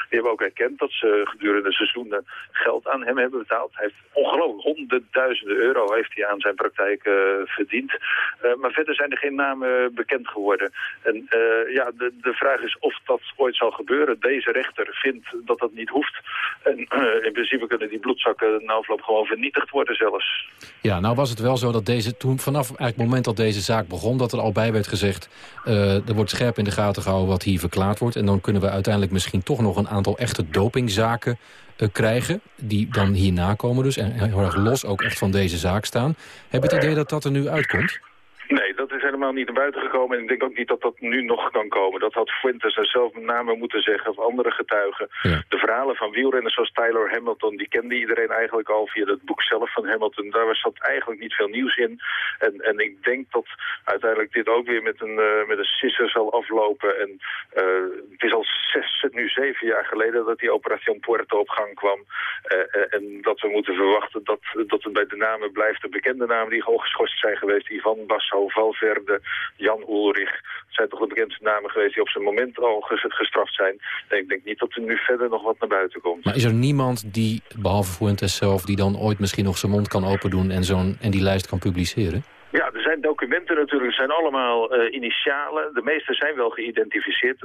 hebben ook erkend dat ze gedurende seizoenen geld aan hem hebben betaald. Hij heeft ongelooflijk honderdduizenden euro heeft hij aan zijn praktijk uh, verdiend. Uh, maar verder zijn er geen namen bekend geworden. En uh, ja, de, de vraag is of dat ooit zal gebeuren. Deze rechter vindt dat dat niet hoeft. En (clears throat) in principe kunnen die bloedzakken na afloop gewoon vernietigd worden zelfs. Ja, nou was het wel zo dat deze toen vanaf eigenlijk het moment dat deze zaak begon... dat er al bij werd gezegd, er wordt scherp in de gaten gehouden wat hier verklaard wordt. En dan kunnen we uiteindelijk misschien toch nog een aantal echte dopingzaken uh, krijgen. Die dan hierna komen dus. En heel erg los ook echt van deze zaak staan. Heb je het idee dat dat er nu uitkomt? Nee, dat is helemaal niet naar buiten gekomen. En ik denk ook niet dat dat nu nog kan komen. Dat had Fuentes er zelf met name moeten zeggen, of andere getuigen. Ja. De verhalen van wielrenners zoals Tyler Hamilton, die kende iedereen eigenlijk al via het boek zelf van Hamilton. Daar zat eigenlijk niet veel nieuws in. En, en ik denk dat uiteindelijk dit ook weer met een, uh, met een sisser zal aflopen. En uh, het is al zes, nu zeven jaar geleden dat die Operation Puerto op gang kwam. Uh, en dat we moeten verwachten dat, dat het bij de namen blijft. De bekende namen die hooggeschorst zijn geweest, Ivan Basso, Valverde, Jan Ulrich. Zijn toch de bekendste namen geweest die op zijn moment al gestraft zijn. En ik denk niet dat er nu verder nog wat naar buiten komt. Maar is er niemand die, behalve Fuentes zelf, die dan ooit misschien nog zijn mond kan open doen en, zo'n en die lijst kan publiceren? Documenten natuurlijk, zijn allemaal uh, initialen. De meeste zijn wel geïdentificeerd,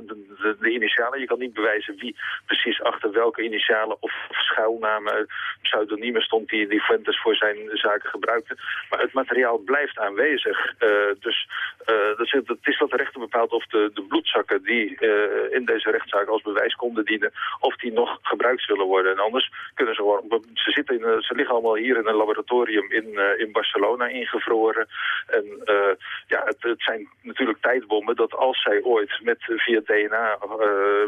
de, initialen. Je kan niet bewijzen wie precies achter welke initialen of, of schuilnamen, pseudoniemen stond die, die Fuentes voor zijn zaken gebruikte. Maar het materiaal blijft aanwezig. Uh, dus dat is, het is wat de rechter bepaalt of de, de bloedzakken die in deze rechtszaak als bewijs konden dienen, of die nog gebruikt zullen worden. En anders kunnen ze gewoon, ze, zitten in, ze liggen allemaal hier in een laboratorium in, in Barcelona ingevroren. En ja, het, het, zijn natuurlijk tijdbommen dat als zij ooit met, via DNA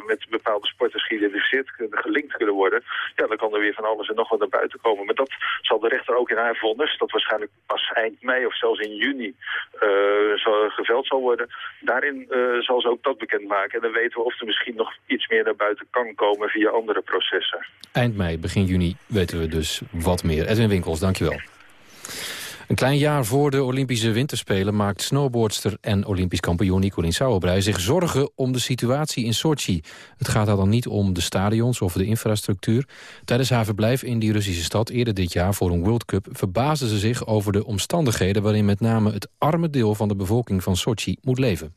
met bepaalde sporters geïdentificeerd kunnen, gelinkt kunnen worden, ja, dan kan er weer van alles en nog wat naar buiten komen. Maar dat zal de rechter ook in haar vonnis, dat waarschijnlijk pas eind mei of zelfs in juni geveld zal worden. Daarin zal ze ook dat bekendmaken. En dan weten we of er misschien nog iets meer naar buiten kan komen via andere processen. Eind mei, begin juni weten we dus wat meer. Edwin Winkels, dankjewel. Een klein jaar voor de Olympische Winterspelen maakt snowboardster en Olympisch kampioen Nicolien Sauerbrei zich zorgen om de situatie in Sochi. Het gaat haar dan niet om de stadions of de infrastructuur. Tijdens haar verblijf in die Russische stad eerder dit jaar voor een World Cup verbaasde ze zich over de omstandigheden waarin met name het arme deel van de bevolking van Sochi moet leven.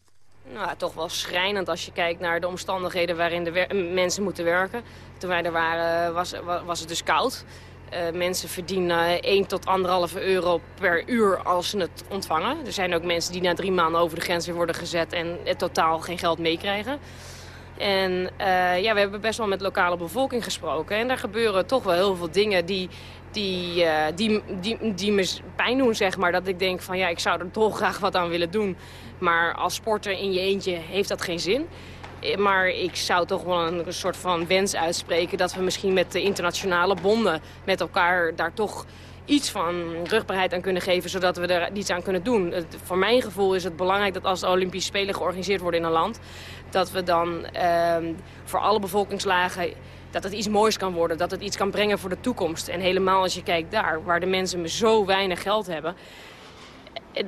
Nou, toch wel schrijnend als je kijkt naar de omstandigheden waarin de mensen moeten werken. Toen wij er waren was, was het dus koud. Uh, mensen verdienen 1 tot 1,5 euro per uur als ze het ontvangen. Er zijn ook mensen die na drie maanden over de grens weer worden gezet... en het totaal geen geld meekrijgen. En uh, ja, we hebben best wel met lokale bevolking gesproken. En daar gebeuren toch wel heel veel dingen die, die, uh, die, die, die me pijn doen, zeg maar. Dat ik denk van ja, ik zou er toch graag wat aan willen doen. Maar als sporter in je eentje heeft dat geen zin. Maar ik zou toch wel een soort van wens uitspreken... dat we misschien met de internationale bonden met elkaar daar toch iets van rugbaarheid aan kunnen geven... zodat we er iets aan kunnen doen. Voor mijn gevoel is het belangrijk dat als de Olympische Spelen georganiseerd worden in een land... dat we dan eh, voor alle bevolkingslagen dat het iets moois kan worden. Dat het iets kan brengen voor de toekomst. En helemaal als je kijkt daar, waar de mensen zo weinig geld hebben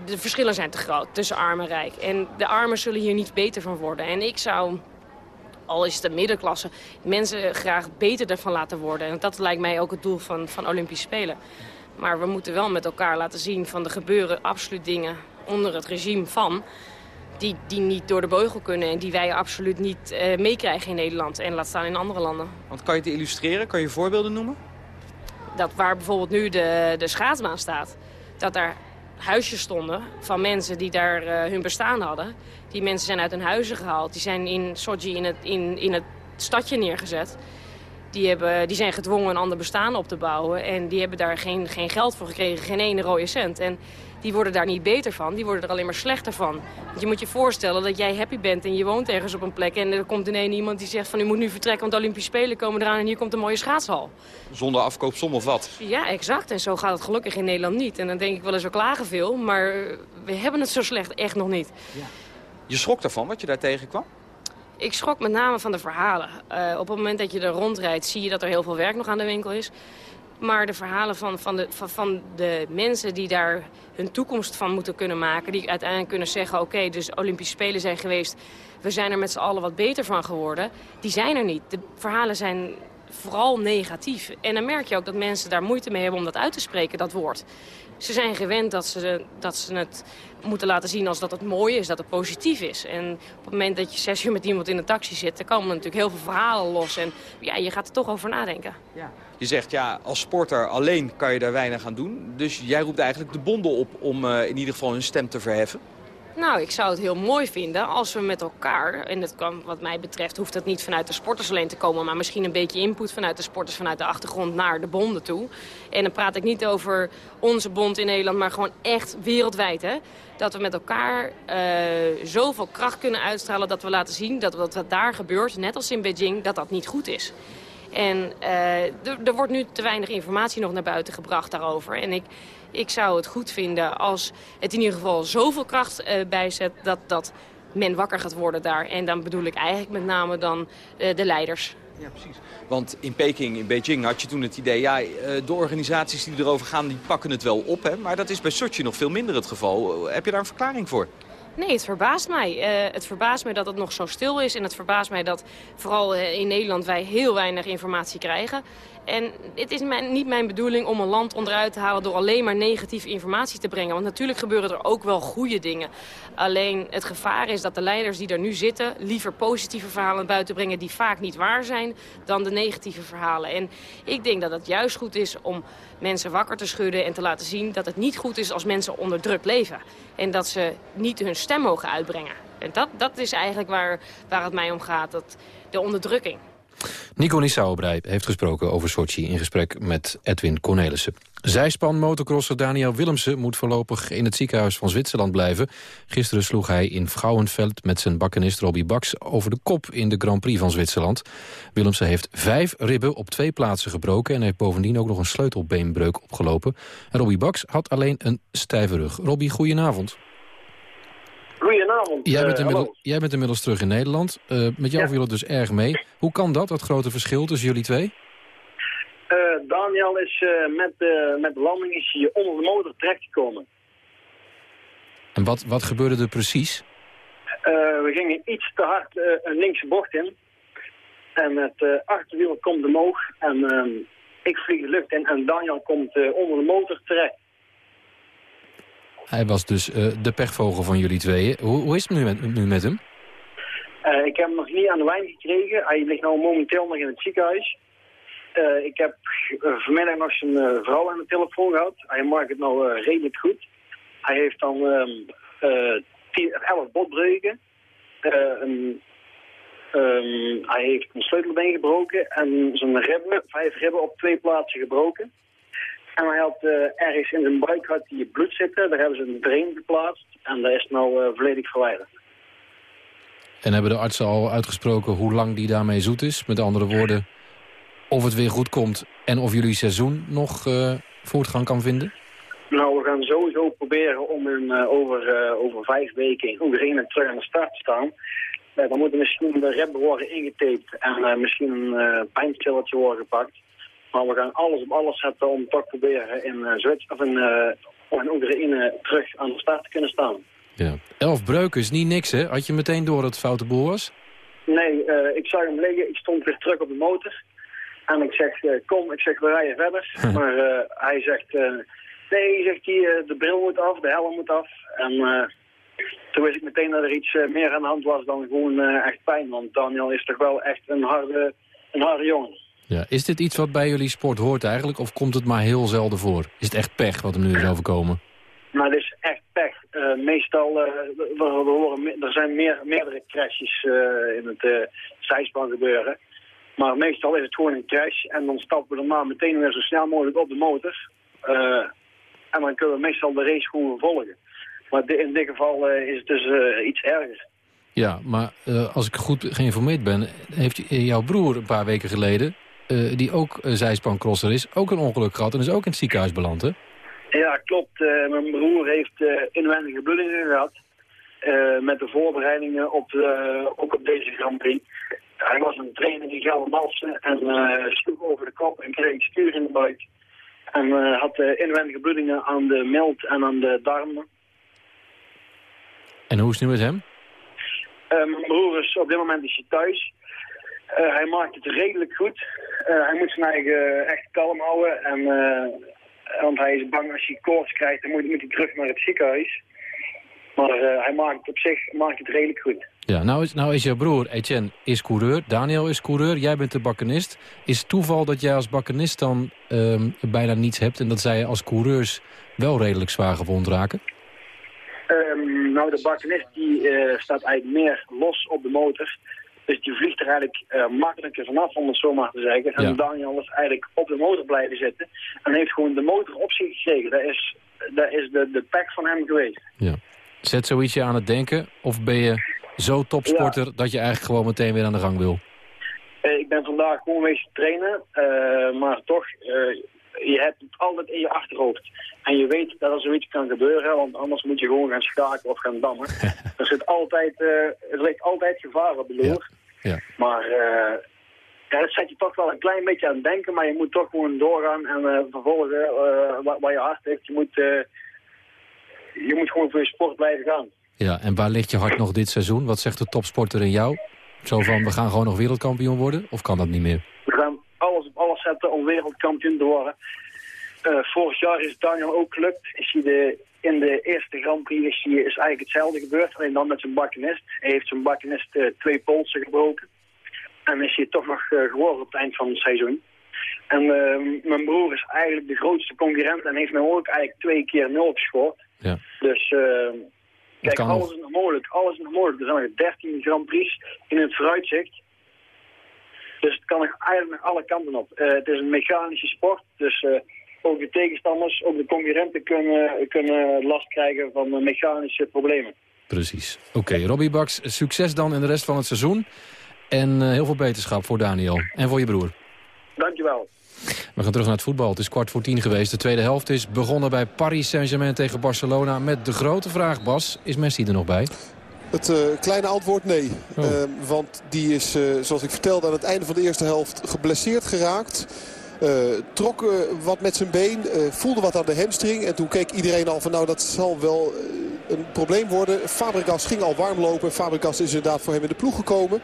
de verschillen zijn te groot tussen arm en rijk. En de armen zullen hier niet beter van worden. En ik zou, al is het de middenklasse, mensen graag beter ervan laten worden. En dat lijkt mij ook het doel van, van Olympische Spelen. Maar we moeten wel met elkaar laten zien van er gebeuren absoluut dingen onder het regime van... Die, die niet door de beugel kunnen en die wij absoluut niet uh, meekrijgen in Nederland. En laat staan in andere landen. Want kan je het illustreren? Kan je voorbeelden noemen? Dat waar bijvoorbeeld nu de, de schaatsbaan staat, dat daar huisjes stonden van mensen die daar uh, hun bestaan hadden. Die mensen zijn uit hun huizen gehaald. Die zijn in Sochi in het, in, in het stadje neergezet. die, hebben, die zijn gedwongen een ander bestaan op te bouwen. En die hebben daar geen, geen geld voor gekregen, geen ene rode cent. En die worden daar niet beter van, die worden er alleen maar slechter van. Want je moet je voorstellen dat jij happy bent en je woont ergens op een plek... en er komt ineens iemand die zegt van u moet nu vertrekken... want de Olympische Spelen komen eraan en hier komt een mooie schaatshal. Zonder afkoopsom of wat? Ja, exact. En zo gaat het gelukkig in Nederland niet. En dan denk ik wel eens, we klagen veel, maar we hebben het zo slecht echt nog niet. Ja. Je schrok daarvan, wat je daar tegenkwam? Ik schrok met name van de verhalen. Uh, op het moment dat je er rondrijdt zie je dat er heel veel werk nog aan de winkel is. Maar de verhalen van, van, de, van, van de mensen die daar hun toekomst van moeten kunnen maken... die uiteindelijk kunnen zeggen, oké, dus Olympische Spelen zijn geweest... we zijn er met z'n allen wat beter van geworden, die zijn er niet. De verhalen zijn vooral negatief. En dan merk je ook dat mensen daar moeite mee hebben om dat uit te spreken, dat woord. Ze zijn gewend dat ze, dat ze het moeten laten zien als dat het mooi is, dat het positief is. En op het moment dat je zes uur met iemand in een taxi zit... dan komen natuurlijk heel veel verhalen los. En ja, je gaat er toch over nadenken. Ja. Je zegt, ja, als sporter alleen kan je daar weinig aan doen. Dus jij roept eigenlijk de bonden op om uh, in ieder geval hun stem te verheffen. Nou, ik zou het heel mooi vinden als we met elkaar... en dat kan, wat mij betreft hoeft dat niet vanuit de sporters alleen te komen... maar misschien een beetje input vanuit de sporters vanuit de achtergrond naar de bonden toe. En dan praat ik niet over onze bond in Nederland, maar gewoon echt wereldwijd. Hè? Dat we met elkaar uh, zoveel kracht kunnen uitstralen dat we laten zien... dat wat daar gebeurt, net als in Beijing, dat dat niet goed is. En uh, er wordt nu te weinig informatie nog naar buiten gebracht daarover. En ik, ik zou het goed vinden als het in ieder geval zoveel kracht uh, bijzet... Dat, dat men wakker gaat worden daar. En dan bedoel ik eigenlijk met name dan uh, de leiders. Ja, precies. Want in Peking, in Beijing, had je toen het idee... ja, de organisaties die erover gaan, die pakken het wel op. Hè? Maar dat is bij Sochi nog veel minder het geval. Heb je daar een verklaring voor? Nee, het verbaast mij. Uh, het verbaast mij dat het nog zo stil is. En het verbaast mij dat vooral in Nederland wij heel weinig informatie krijgen. En het is mijn, niet mijn bedoeling om een land onderuit te halen door alleen maar negatieve informatie te brengen. Want natuurlijk gebeuren er ook wel goede dingen. Alleen het gevaar is dat de leiders die er nu zitten liever positieve verhalen buiten brengen die vaak niet waar zijn dan de negatieve verhalen. En ik denk dat het juist goed is om mensen wakker te schudden en te laten zien dat het niet goed is als mensen onder druk leven. En dat ze niet hun stem mogen uitbrengen. En dat, dat is eigenlijk waar, waar het mij om gaat, dat, de onderdrukking. Nico Nissaubrei heeft gesproken over Sochi in gesprek met Edwin Cornelissen. Zijspan motocrosser Daniel Willemsen moet voorlopig in het ziekenhuis van Zwitserland blijven. Gisteren sloeg hij in Vrouwenveld met zijn bakkenist Robbie Bax over de kop in de Grand Prix van Zwitserland. Willemsen heeft vijf ribben op twee plaatsen gebroken en heeft bovendien ook nog een sleutelbeenbreuk opgelopen. En Robbie Bax had alleen een stijve rug. Robbie, goedenavond. Goedenavond. Jij bent, uh, inmiddels, jij bent inmiddels terug in Nederland. Uh, met jou ja. viel het dus erg mee. Hoe kan dat, dat grote verschil tussen jullie twee? Uh, Daniel is met, met de landing is hij onder de motor terechtgekomen. En wat, wat gebeurde er precies? we gingen iets te hard een linkse bocht in. En het achterwiel komt omhoog. En ehm, ik vlieg de lucht in en Daniel komt onder de motor terecht. Hij was dus uh, de pechvogel van jullie tweeën. Hoe, hoe is het nu met, nu met hem? Uh, ik heb hem nog niet aan de wijn gekregen. Hij ligt nou momenteel nog in het ziekenhuis. Uh, ik heb vanmiddag nog zijn vrouw aan de telefoon gehad. Hij maakt het nou redelijk goed. Hij heeft dan um, 10, 11 botbreuken. Een, um, hij heeft een sleutelbeen gebroken en zijn ribben, vijf ribben op twee plaatsen gebroken. En hij had uh, ergens in zijn buik had hij bloed zitten. Daar hebben ze een drain geplaatst. En dat is nou uh, volledig verwijderd. En hebben de artsen al uitgesproken hoe lang die daarmee zoet is? Met andere woorden, of het weer goed komt en of jullie seizoen nog uh, voortgang kan vinden? Nou, we gaan sowieso proberen om in, over, over vijf weken in Oekraïne terug aan de start te staan. dan moeten misschien de ribben worden ingetaped en misschien een pijnstilletje worden gepakt. Maar we gaan alles op alles zetten om toch proberen in, uh, Zwits of in, uh, in Oekraïne terug aan de start te kunnen staan. Ja. Elf breuken is niet niks, hè? Had je meteen door dat het foute boel was? Nee, uh, ik zag hem liggen. Ik stond weer terug op de motor. En ik zeg, kom, ik zeg, we rijden verder. maar hij zegt, nee, zegt hij, de bril moet af, de helm moet af. En toen wist ik meteen dat er iets meer aan de hand was dan gewoon echt pijn. Want Daniel is toch wel echt een harde, een harde jongen. Ja. Is dit iets wat bij jullie sport hoort eigenlijk? Of komt het maar heel zelden voor? Is het echt pech wat er nu is overkomen? Nou, het is echt pech. Uh, meestal, uh, we, we horen, er zijn meer, meerdere crashes uh, in het zijspan gebeuren. Maar meestal is het gewoon een crash en dan stappen we daarna meteen weer zo snel mogelijk op de motor. Uh, en dan kunnen we meestal de race gewoon volgen. Maar in dit geval uh, is het dus uh, iets erger. Ja, maar als ik goed geïnformeerd ben, heeft jouw broer een paar weken geleden, die ook zijspancrosser is, ook een ongeluk gehad en is ook in het ziekenhuis beland, hè? Ja, klopt. mijn broer heeft inwendige bloedingen gehad. met de voorbereidingen op, ook op deze Grand Prix. Hij was een trainer die Gelder Malsen en sloeg over de kop en kreeg stuur in de buik. En uh, had uh, inwendige bloedingen aan de mild en aan de darmen. En hoe is het nu met hem? Uh, mijn broer is op dit moment is hij thuis. Hij maakt het redelijk goed. hij moet zijn eigen echt kalm houden. En, want hij is bang als hij koorts krijgt, dan moet, moet hij terug naar het ziekenhuis. Maar hij maakt het op zich maakt het redelijk goed. Ja, nou is, nou is jouw broer Etienne is coureur, Daniel is coureur, jij bent de bakkenist. Is het toeval dat jij als bakkenist dan um, bijna niets hebt... en dat zij als coureurs wel redelijk zwaar gewond raken? Um, nou, de bakkenist die, staat eigenlijk meer los op de motor. Dus die vliegt er eigenlijk uh, makkelijker vanaf, om het zo maar te zeggen. En ja. Daniel is eigenlijk op de motor blijven zitten. En heeft gewoon de motor op zich gekregen. Dat is, dat is de, de pack van hem geweest. Ja. Zet zoiets je aan het denken? Of ben je zo topsporter dat je eigenlijk gewoon meteen weer aan de gang wil? Uh, ik ben vandaag gewoon wezen trainen, uh, maar toch, uh, je hebt het altijd in je achterhoofd. En je weet dat er zoiets kan gebeuren, want anders moet je gewoon gaan schaken of gaan dammen. (laughs) er, zit altijd, er ligt altijd gevaar op de loer. Ja. ja. Maar ja, dat zet je toch wel een klein beetje aan het denken, maar je moet toch gewoon doorgaan en vervolgen wat, wat, je hart heeft. Je moet, je moet gewoon voor je sport blijven gaan. Ja, en waar ligt je hart nog dit seizoen? Wat zegt de topsporter in jou? Zo van, we gaan gewoon nog wereldkampioen worden? Of kan dat niet meer? Alles op alles zetten om wereldkampioen te worden. Uh, vorig jaar is Daniel ook gelukt. Is hij de, in de eerste Grand Prix is, hij, is eigenlijk hetzelfde gebeurd. Alleen dan met zijn bakkenist. Hij heeft zijn bakkenist uh, twee polsen gebroken. En is hij toch nog uh, geworden op het eind van het seizoen. En mijn broer is eigenlijk de grootste concurrent. En heeft mij ook eigenlijk twee keer nul gescoord. Ja. Dus Kijk, alles is nog mogelijk. Alles is nog mogelijk. Er zijn nog 13 Grand Prix in het vooruitzicht. Dus het kan eigenlijk alle kanten op. Uh, het is een mechanische sport, dus uh, ook de tegenstanders, ook de concurrenten kunnen, kunnen last krijgen van mechanische problemen. Precies. Oké, okay, Robbie Baks, succes dan in de rest van het seizoen. En uh, heel veel beterschap voor Daniel en voor je broer. Dankjewel. We gaan terug naar het voetbal. Het is kwart voor tien geweest. De tweede helft is begonnen bij Paris Saint-Germain tegen Barcelona. Met de grote vraag, Bas, is Messi er nog bij? Het uh, kleine antwoord nee. Oh. Uh, want die is, uh, zoals ik vertelde, aan het einde van de eerste helft geblesseerd geraakt. trok wat met zijn been, voelde wat aan de hamstring. En toen keek iedereen al van nou dat zal wel een probleem worden. Fabregas ging al warm lopen. Fabregas is inderdaad voor hem in de ploeg gekomen.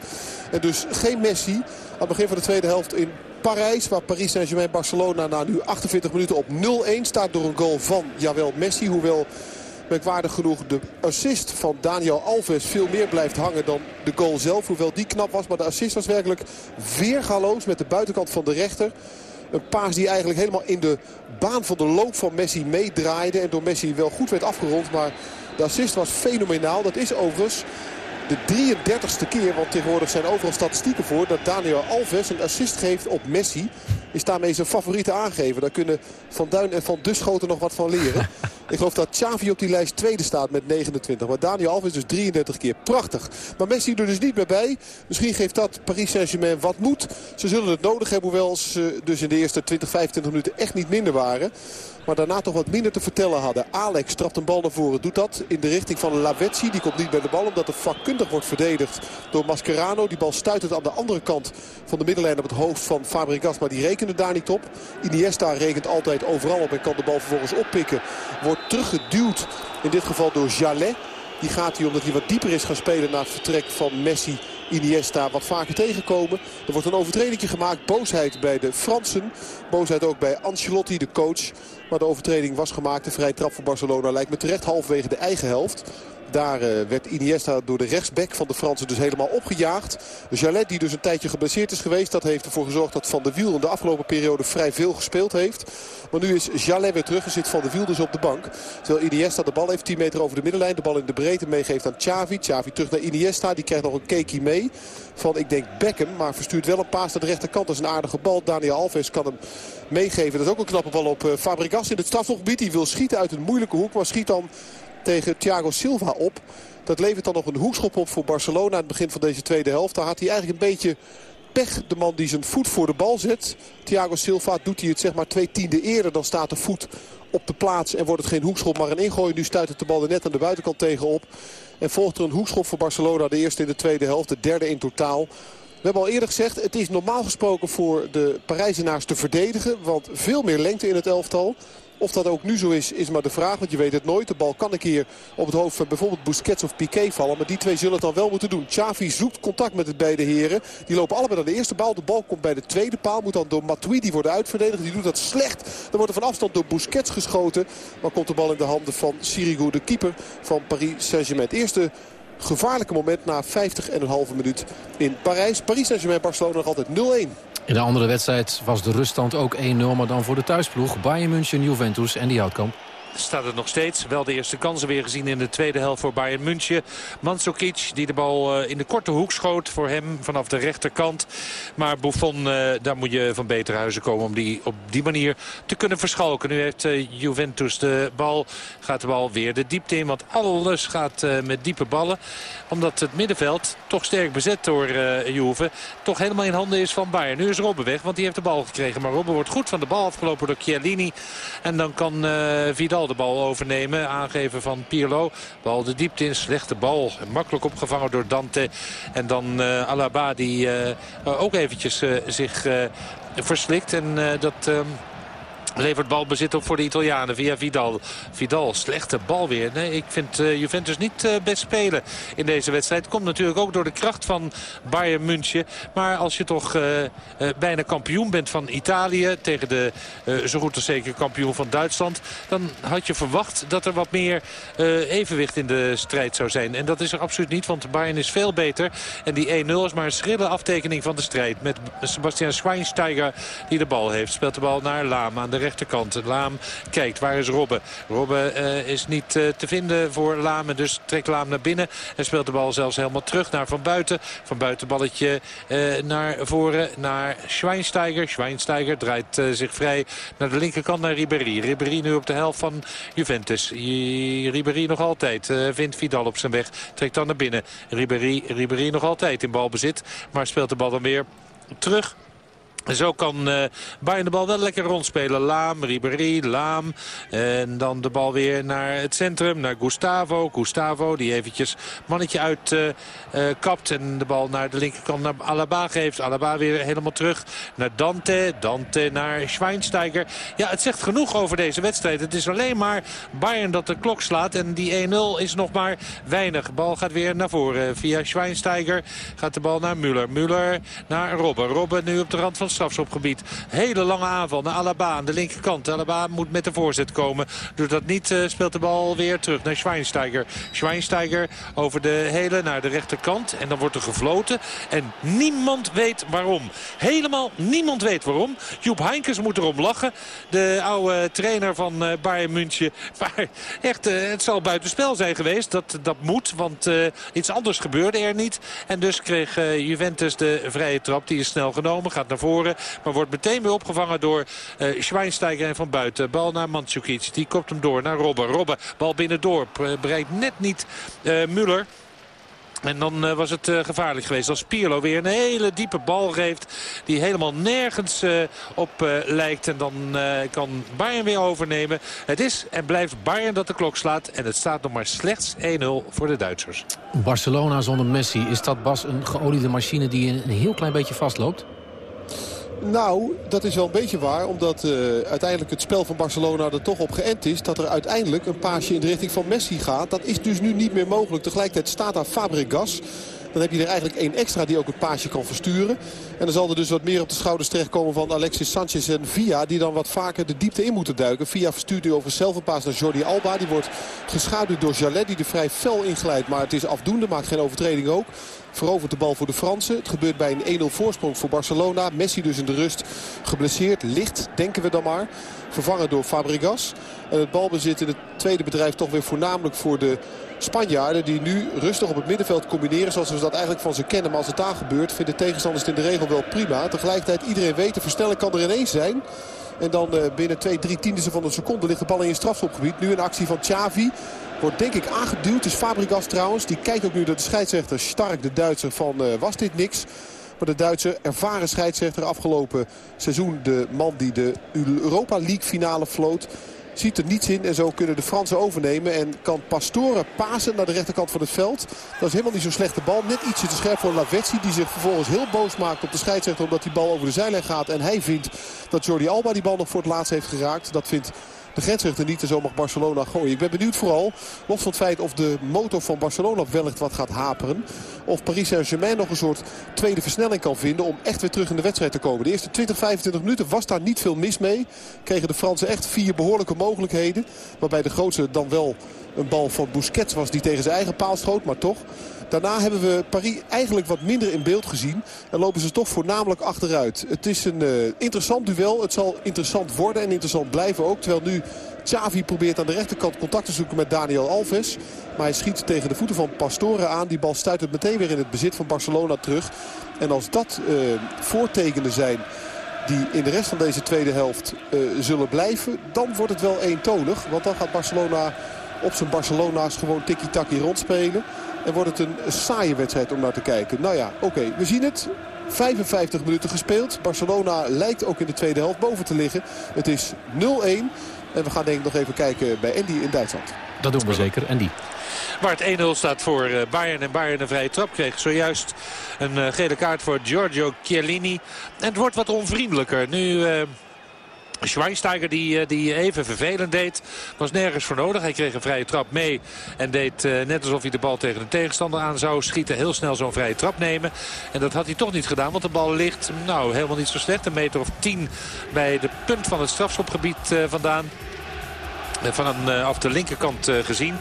En dus geen Messi. Aan het begin van de tweede helft in Parijs. Waar Paris Saint-Germain Barcelona na nu 48 minuten op 0-1 staat door een goal van Jawel Messi. Hoewel merkwaardig genoeg de assist van Daniel Alves veel meer blijft hangen dan de goal zelf. Hoewel die knap was, maar de assist was werkelijk weergaloos met de buitenkant van de rechter. Een paas die eigenlijk helemaal in de baan van de loop van Messi meedraaide. En door Messi wel goed werd afgerond. Maar de assist was fenomenaal. Dat is overigens de 33ste keer, want tegenwoordig zijn overal statistieken voor... dat Daniel Alves een assist geeft op Messi. Is daarmee zijn favoriete aangeven. Daar kunnen Van Duin en Van Duschoten nog wat van leren. (laughs) Ik geloof dat Xavi op die lijst tweede staat met 29. Maar Daniel Alves dus 33 keer. Prachtig. Maar Messi er dus niet meer bij. Misschien geeft dat Paris Saint-Germain wat moed. Ze zullen het nodig hebben, hoewel ze dus in de eerste 20, 25 minuten echt niet minder waren. Maar daarna toch wat minder te vertellen hadden. Alex trapt een bal naar voren. Doet dat in de richting van Lavezzi. Die komt niet bij de bal omdat er vakkundig wordt verdedigd door Mascherano. Die bal stuitert aan de andere kant van de middenlijn op het hoofd van Fabregas. Maar die daar niet op. Iniesta rekent altijd overal op en kan de bal vervolgens oppikken. Wordt teruggeduwd in dit geval door Jallet. Die gaat hij omdat hij wat dieper is gaan spelen na het vertrek van Messi Iniesta wat vaker tegenkomen. Er wordt een overtreding gemaakt. Boosheid bij de Fransen. Boosheid ook bij Ancelotti, de coach. Maar de overtreding was gemaakt. De vrije trap voor Barcelona lijkt me terecht halverwege de eigen helft. Daar uh, werd Iniesta door de rechtsback van de Fransen dus helemaal opgejaagd. Jalet, die dus een tijdje geblesseerd is geweest... dat heeft ervoor gezorgd dat Van der Wiel in de afgelopen periode vrij veel gespeeld heeft. Maar nu is Jalet weer terug en zit Van der Wiel dus op de bank. Terwijl Iniesta de bal heeft 10 meter over de middenlijn. De bal in de breedte meegeeft aan Xavi. Xavi terug naar Iniesta. Die krijgt nog een keekie mee van, ik denk, Beckham. Maar verstuurt wel een paas naar de rechterkant. Dat is een aardige bal. Daniel Alves kan hem meegeven. Dat is ook een knappe bal op uh, Fabregas in het strafgebied. Die wil schieten uit een moeilijke hoek. Maar schiet dan tegen Thiago Silva op. Dat levert dan nog een hoekschop op voor Barcelona aan het begin van deze tweede helft. Daar had hij eigenlijk een beetje pech, de man die zijn voet voor de bal zet. Thiago Silva doet hij het zeg maar twee tiende eerder. Dan staat de voet op de plaats en wordt het geen hoekschop maar een ingooi. Nu stuit het de bal er net aan de buitenkant tegenop. En volgt er een hoekschop voor Barcelona. De eerste in de tweede helft, de derde in totaal. We hebben al eerder gezegd, het is normaal gesproken voor de Parijzenaars te verdedigen. Want veel meer lengte in het elftal. Of dat ook nu zo is, is maar de vraag. Want je weet het nooit. De bal kan een keer op het hoofd van bijvoorbeeld Busquets of Piqué vallen. Maar die twee zullen het dan wel moeten doen. Xavi zoekt contact met de beide heren. Die lopen allebei naar de eerste paal. De bal komt bij de tweede paal. Moet dan door Matuidi worden uitverdedigd. Die doet dat slecht. Dan wordt er van afstand door Busquets geschoten. Maar komt de bal in de handen van Sirigu, de keeper van Paris Saint-Germain. Eerste gevaarlijke moment na 50 en een halve minuut in Parijs. Paris Saint-Germain, Barcelona nog altijd 0-1. In de andere wedstrijd was de ruststand ook 1-0, maar dan voor de thuisploeg. Bayern München, Juventus en die Houtkamp staat het nog steeds. Wel de eerste kansen weer gezien in de tweede helft voor Bayern München. Mandzukic die de bal eh, in de korte hoek schoot voor hem vanaf de rechterkant. Maar Buffon, eh, daar moet je van beter huizen komen om die op die manier te kunnen verschalken. Nu heeft eh, Juventus de bal, gaat de bal weer de diepte in. Want alles gaat met diepe ballen. Omdat het middenveld, toch sterk bezet door Juve, toch helemaal in handen is van Bayern. Nu is Robben weg, want die heeft de bal gekregen. Maar Robben wordt goed van de bal afgelopen door Chiellini. En dan kan Vidal de bal overnemen. Aangeven van Pirlo. Bal de diepte in. Slechte bal. Makkelijk opgevangen door Dante. En dan uh, Alaba die uh, ook eventjes uh, zich verslikt. En dat... Levert balbezit op voor de Italianen via Vidal. Vidal, slechte bal weer. Nee, ik vind uh, Juventus niet uh, best spelen in deze wedstrijd. Komt natuurlijk ook door de kracht van Bayern München. Maar als je toch uh, bijna kampioen bent van Italië... tegen de zo goed als zeker kampioen van Duitsland... dan had je verwacht dat er wat meer evenwicht in de strijd zou zijn. En dat is er absoluut niet, want Bayern is veel beter. En die 1-0 is maar een schrille aftekening van de strijd. Met Sebastian Schweinsteiger die de bal heeft. Speelt de bal naar Laam aan de rechterkant. Laam kijkt, waar is Robben? Robben uh, is niet uh, te vinden voor Laam. En dus trekt Laam naar binnen. En speelt de bal zelfs helemaal terug naar Van Buiten. Van Buiten balletje uh, naar voren naar Schweinsteiger. Schweinsteiger draait zich vrij naar de linkerkant naar Ribéry. Ribéry nu op de helft van Juventus. Ribéry nog altijd vindt Vidal op zijn weg. Trekt dan naar binnen. Ribéry, Ribéry nog altijd in balbezit. Maar speelt de bal dan weer terug zo kan uh, Bayern de bal wel lekker rondspelen. Laam, Ribéry, Laam. En dan de bal weer naar het centrum, naar Gustavo. Gustavo die eventjes mannetje uit uh, uh, kapt. En de bal naar de linkerkant naar Alaba geeft. Alaba weer helemaal terug naar Dante. Dante naar Schweinsteiger. Ja, het zegt genoeg over deze wedstrijd. Het is alleen maar Bayern dat de klok slaat. En die 1-0 is nog maar weinig. Bal gaat weer naar voren. Via Schweinsteiger gaat de bal naar Müller. Müller naar Robben. Robben nu op de rand van Hele lange aanval naar Alaba aan de linkerkant. Alaba moet met de voorzet komen. Doet dat niet, uh, speelt de bal weer terug naar Schweinsteiger. Schweinsteiger over de hele naar de rechterkant. En dan wordt er gefloten. En niemand weet waarom. Helemaal niemand weet waarom. Joep Heinkes moet erom lachen. De oude trainer van uh, Bayern München. (laughs) Maar echt, uh, het zal buitenspel zijn geweest. Dat, dat moet, want iets anders gebeurde er niet. En dus kreeg Juventus de vrije trap. Die is snel genomen, gaat naar voren. Maar wordt meteen weer opgevangen door uh, Schweinsteiger en van buiten. Bal naar Mandzukic. Die kopt hem door naar Robben. Robben, bal binnendoor. Bereikt net niet uh, Muller. En dan was het gevaarlijk geweest als Pirlo weer een hele diepe bal geeft. Die helemaal nergens op lijkt. En dan kan Bayern weer overnemen. Het is en blijft Bayern dat de klok slaat. En het staat nog maar slechts 1-0 voor de Duitsers. Barcelona zonder Messi. Is dat Bas een geoliede machine die een heel klein beetje vastloopt? Nou, dat is wel een beetje waar. Omdat uh, uiteindelijk het spel van Barcelona er toch op geënt is. Dat er uiteindelijk een paasje in de richting van Messi gaat. Dat is dus nu niet meer mogelijk. Tegelijkertijd staat daar Fabregas. Dan heb je er eigenlijk één extra die ook het paasje kan versturen. En dan zal er dus wat meer op de schouders terechtkomen van Alexis Sanchez en Via. Die dan wat vaker de diepte in moeten duiken. Via verstuurt nu over zelf een paas naar Jordi Alba. Die wordt geschaduwd door Jalet die er vrij fel inglijdt. Maar het is afdoende, maakt geen overtreding ook. Verovert de bal voor de Fransen. Het gebeurt bij een 1-0 voorsprong voor Barcelona. Messi dus in de rust geblesseerd. Licht, denken we dan maar. Vervangen door Fabregas. En het balbezit in het tweede bedrijf toch weer voornamelijk voor de Spanjaarden. Die nu rustig op het middenveld combineren zoals we dat eigenlijk van ze kennen. Maar als het daar gebeurt vinden tegenstanders het in de regel wel prima. Tegelijkertijd iedereen weet de kan er ineens zijn. En dan uh, binnen 2, 3 tienden van een seconde ligt de bal in je strafschopgebied. Nu een actie van Xavi. Wordt denk ik aangeduwd. Is Fabregas trouwens. Die kijkt ook nu naar de scheidsrechter Stark, de Duitser, van uh, was dit niks. Maar de Duitse ervaren scheidsrechter afgelopen seizoen... de man die de Europa League finale floot ziet er niets in. En zo kunnen de Fransen overnemen. En kan Pastore pasen naar de rechterkant van het veld. Dat is helemaal niet zo'n slechte bal. Net ietsje te scherp voor Lavezzi. Die zich vervolgens heel boos maakt op de scheidsrechter. Omdat die bal over de zijlijn gaat. En hij vindt dat Jordi Alba die bal nog voor het laatst heeft geraakt. Dat vindt de grensrechter niet. En zo mag Barcelona gooien. Ik ben benieuwd vooral, los van het feit of de motor van Barcelona wellicht wat gaat haperen. Of Paris Saint-Germain nog een soort tweede versnelling kan vinden om echt weer terug in de wedstrijd te komen. De eerste 20, 25 minuten was daar niet veel mis mee. Kregen de Fransen echt vier behoorlijke mogelijkheden. Waarbij de grootste dan wel een bal van Busquets was die tegen zijn eigen paal schoot. Maar toch, Daarna hebben we Paris eigenlijk wat minder in beeld gezien. En lopen ze toch voornamelijk achteruit. Het is een uh, interessant duel. Het zal interessant worden en interessant blijven ook. Terwijl nu Xavi probeert aan de rechterkant contact te zoeken met Daniel Alves. Maar hij schiet tegen de voeten van Pastore aan. Die bal stuit het meteen weer in het bezit van Barcelona terug. En als dat uh, voortekenen zijn die in de rest van deze tweede helft uh, zullen blijven... dan wordt het wel eentonig. Want dan gaat Barcelona op zijn Barcelona's gewoon tiki-taki rondspelen. En wordt het een saaie wedstrijd om naar te kijken. Nou ja, oké, okay, we zien het. 55 minuten gespeeld. Barcelona lijkt ook in de tweede helft boven te liggen. Het is 0-1. En we gaan denk ik nog even kijken bij Andy in Duitsland. Dat doen we zeker. Andy. Waar het 1-0 staat voor Bayern en Bayern een vrije trap kreeg. Zojuist een gele kaart voor Giorgio Chiellini. En het wordt wat onvriendelijker. Nu... Uh... Schweinsteiger die, die even vervelend deed. Was nergens voor nodig. Hij kreeg een vrije trap mee. En deed uh, net alsof hij de bal tegen de tegenstander aan zou schieten. Heel snel zo'n vrije trap nemen. En dat had hij toch niet gedaan. Want de bal ligt nou helemaal niet zo slecht. Een meter of tien bij de punt van het strafschopgebied uh, vandaan. Van een, af de linkerkant gezien.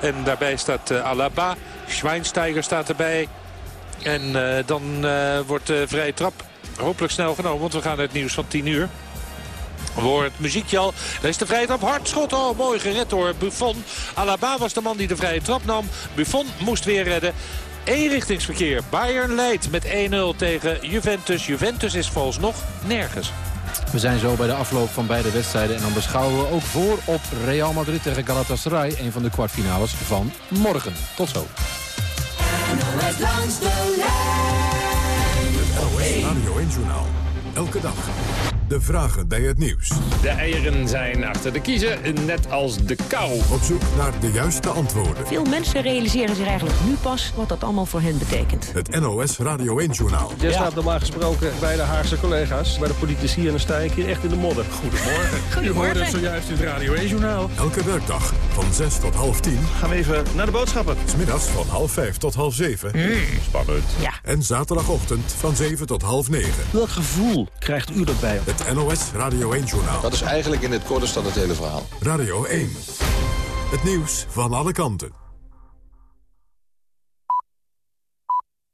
En daarbij staat Alaba. Schweinsteiger staat erbij. En dan wordt de vrije trap hopelijk snel genomen. Want we gaan naar het nieuws van 10 uur. We horen het muziekje al. Daar is de vrije trap. Hard schot. Oh, mooi gered door Buffon. Alaba was de man die de vrije trap nam. Buffon moest weer redden. Eenrichtingsverkeer. Bayern leidt met 1-0 tegen Juventus. Juventus is volgens nog nergens. We zijn zo bij de afloop van beide wedstrijden. En dan beschouwen we ook voor op Real Madrid tegen Galatasaray. Een van de kwartfinales van morgen. Tot zo. NOS langs de lijn. Het Radio 1 Journaal. Elke dag. De vragen bij het nieuws. De eieren zijn achter de kiezen, net als de kou. Op zoek naar de juiste antwoorden. Veel mensen realiseren zich eigenlijk nu pas wat dat allemaal voor hen betekent. Het NOS Radio 1-journaal. Je staat normaal gesproken bij de Haagse collega's, bij de politici en dan sta ik hier echt in de modder. Goedemorgen. (laughs) Goedemorgen. U hoorde het zojuist in het Radio 1-journaal. Elke werkdag van 6 tot half 10. Gaan we even naar de boodschappen. Smiddags van half 5 tot half 7. Mm, spannend. Ja. En zaterdagochtend van 7 tot half 9. Welk gevoel krijgt u erbij? Het NOS Radio 1-journaal. Dat is eigenlijk in het korte stad het hele verhaal. Radio 1. Het nieuws van alle kanten.